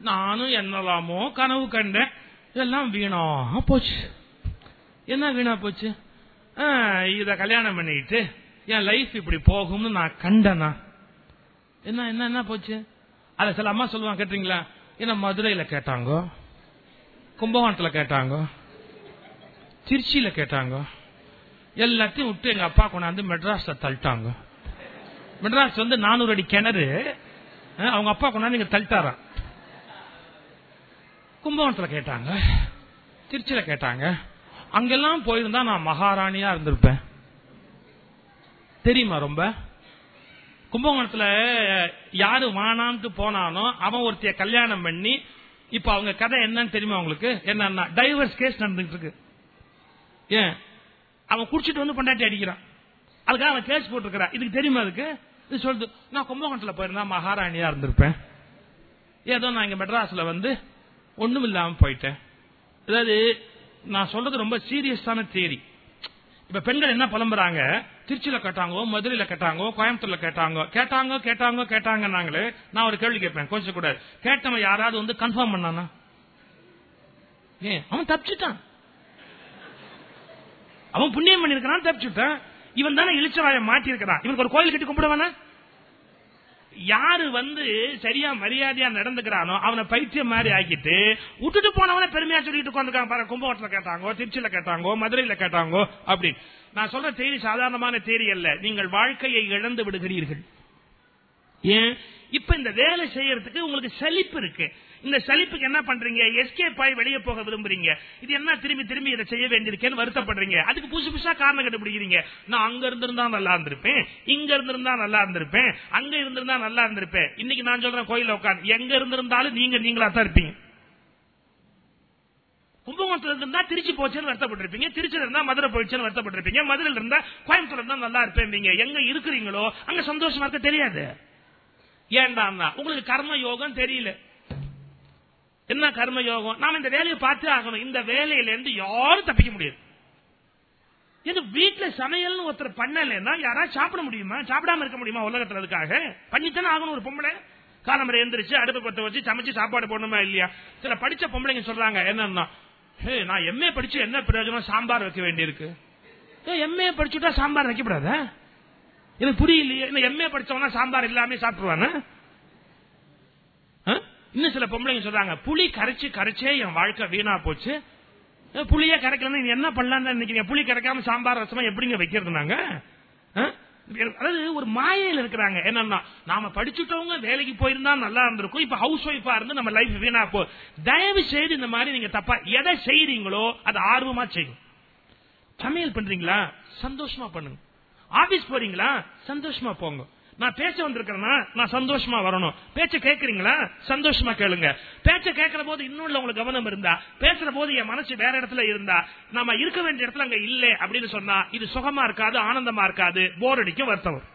நானும் என்னலாமோ கனவு கண்டேன். எல்லாம் வீணா போச்சு. என்ன வீணா போச்சு? இத கல்யாணம் பண்ணிட்டு என் லைஃப் இப்படி போகும்னு நான் கண்டனா? என்ன என்ன என்ன போச்சு? அத சில அம்மா சொல்லுவாங்க கேட்டீங்களா? என்ன மதுரையில கேட்டாங்க? கும்பகோணத்துல கேட்டாங்க? திருச்சியில கேட்டாங்க? எல்லாத்தையும் விட்டு எங்க அப்பா கொண்டாந்து மெட்ராஸ்ல தள்ளிட்டாங்க. மெட்ராஸ் வந்து நானூறு அடி கிணறு அவங்க அப்பா கொண்டாந்து இங்க தள்ளிட்டாராம். கும்பகோணத்துல கேட்டாங்க. திருச்சியில கேட்டாங்க. அங்கெல்லாம் போயிருந்தா நான் மகாராணியா இருந்திருப்பேன். தெரியுமா ரொம்ப? கும்பகோணத்துல யாரு வானான்ட்டு போனானோ அவன் ஒருத்தைய கல்யாணம் பண்ணி இப்ப அவங்க கதை என்னன்னு தெரியுமா உங்களுக்கு? என்னன்னா டைவர்ஸ் கேஸ் நடந்துட்டு இருக்கு ஏன்? அவன் குடிச்சிட்டு வந்து பொண்டாட்டி அடிக்கிறான். அதுக்காக அவன் கேஸ் போட்டிருக்கிறான். இதுக்கு தெரியுமா அதுக்கு? இது சொல்லுது நான் கும்பகோணத்தில் போயிருந்தா மகாராணியா இருந்திருப்பேன். ஏதோ நான் இங்க மெட்ராஸ்ல வந்து ஒண்ணும் இல்லாம போயிட்டேன். அதாவது நான் சொல்றது ரொம்ப சீரியஸான தேரி இப்ப பெண்கள் என்ன புலம்புறாங்க? திருச்சியில கேட்டாங்கோ மதுரையில கேட்டாங்கோ கோயம்புத்தூர்ல கேட்டாங்க கேட்டாங்க கேட்டாங்க கேட்டாங்க நாங்களே நான் ஒரு கேள்வி கேட்பேன் கொஞ்சம் கூட. கேட்டவன் யாராவது வந்து கன்ஃபார்ம் பண்ணானா? ஏன் அவன் தப்பிச்சுட்டான். அவன் புண்ணியம் பண்ணிருக்கான் தப்பிச்சுட்டான். இவன் தானே இழிச்சவாய மாட்டி இருக்கிறான் இவனுக்கு ஒரு கோயில் கட்டி கும்பிடுவானா? யாரு வந்து சரியா மரியாதையா நடந்துக்கிறானோ அவனை பைத்தியம் மாதிரி ஆக்கிட்டு விட்டுட்டு போனவன பெருமையா சொல்லிட்டு உட்காந்துருக்காங்க பாரு கும்பகோணத்துல கேட்டாங்க திருச்சியில கேட்டாங்க மதுரையில கேட்டாங்க அப்படின்னு நான் சொல்ற தேதி சாதாரணமான தேதி அல்ல. நீங்கள் வாழ்க்கையை இழந்து விடுகிறீர்கள். ஏன்? இப்ப இந்த வேலை செய்யறதுக்கு உங்களுக்கு சலிப்பு இருக்கு. இந்த சலிப்புக்கு என்ன பண்றீங்க? எஸ்கேப் ஆகி வெளியே போக விரும்புறீங்க. இது என்ன? திரும்பி திரும்பி இதை செய்ய வேண்டியிருக்கேன்னு வருத்தப்படுறீங்க. அதுக்கு புதுசு புதுசா காரணம் கண்டுபிடிக்கிறீங்க. நான் அங்க இருந்திருந்தா நல்லா இருந்திருப்பேன். இங்க இருந்திருந்தா நல்லா இருந்திருப்பேன். அங்க இருந்திருந்தா நல்லா இருந்திருப்பேன். இன்னைக்கு நான் சொல்றேன் கோயில உட்காந்து எங்க இருந்திருந்தாலும் நீங்க நீங்களா தான் இருப்பீங்க. கும்பகோணத்துல இருந்தா திருச்சி போச்சேன்னு வருத்தப்பட்டிருப்பீங்க. திருச்சியில இருந்தா மதுரை போயிடுச்சுன்னு வருத்தப்பட்டிருப்பீங்க. மதுரையில இருந்தா கோயம்புத்தூர்ல இருந்தா நல்லா இருப்பேன் எங்க இருக்கிறீங்களோ அங்க சந்தோஷமா இருக்க தெரியாது. ஏன்டா உங்களுக்கு கர்ம யோகம் தெரியல. என்ன கர்ம யோகம் நாம இந்த வேலையை பார்த்து ஆகணும். இந்த வேலையில இருந்து யாரும் தப்பிக்க முடியாது. இது வீட்டுல சமையல்னு ஒருத்தர் பண்ணலன்னா யாராவது சாப்பிட முடியுமா? சாப்பிடாம இருக்க முடியுமா உலகத்துல அதுக்காக? பண்ணித்தானே ஆகணும் ஒரு பொம்பளை. காலம்பரை எந்திரிச்சு அடுப்பு பத்த வச்சு சமைச்சு சாப்பாடு போடணுமா இல்லையா? சில படிச்ச பொம்பளைங்க சொல்றாங்க என்னன்னா ஹே நான் எம்ஏ படிச்சு என்ன பிரயோஜனம்? சாம்பார் வைக்க வேண்டியிருக்கு. எம்ஏ படிச்சுட்டா சாம்பார் வைக்கப்படாத? எனக்கு புரியலையே. எம்ஏ படிச்சவனா சாம்பார் எல்லாமே சாப்பிடுவானா? இன்னும் சில பொம்பளைங்க சொல்றாங்க புளி கரைச்சு கரைச்சே என் வாழ்க்கை வீணா போச்சு. புளியே கரைக்கலன்னு என்ன பண்ணலாம்னு நினைக்கிறீங்க? புளி கரைக்காம சாம்பார் ரசமா எப்படிங்க வைக்கிறது நாங்க அதாவது ஒரு மாயையில் இருக்கிறாங்க. என்னன்னா நாம படிச்சுட்டவங்க வேலைக்கு போயிருந்தா நல்லா இருந்திருக்கும். இப்ப ஹவுஸ் ஒய்ஃபா இருந்து நம்ம லைஃப் வீணா போ. தயவு செய்து இந்த மாதிரி நீங்க தப்பா எதை செய்யறீங்களோ அதை ஆர்வமா செய்யும் சமையல் பண்றீங்களா? சந்தோஷமா பண்ணுங்க. ஆபீஸ் போறீங்களா? சந்தோஷமா போங்க. நான் பேச வந்திருக்கிறேன்னா நான் சந்தோஷமா வரணும். பேச்ச கேட்கறீங்களா? சந்தோஷமா கேளுங்க. பேச்ச கேட்கிற போது இன்னும் உங்களுக்கு கவனம் இருந்தா. பேசுற போது என் மனசு வேற இடத்துல இருந்தா. நம்ம இருக்க வேண்டிய இடத்துல அங்க இல்ல அப்படின்னு சொன்னா இது சுகமா இருக்காது ஆனந்தமா இருக்காது போர் அடிக்கும் வருத்தம்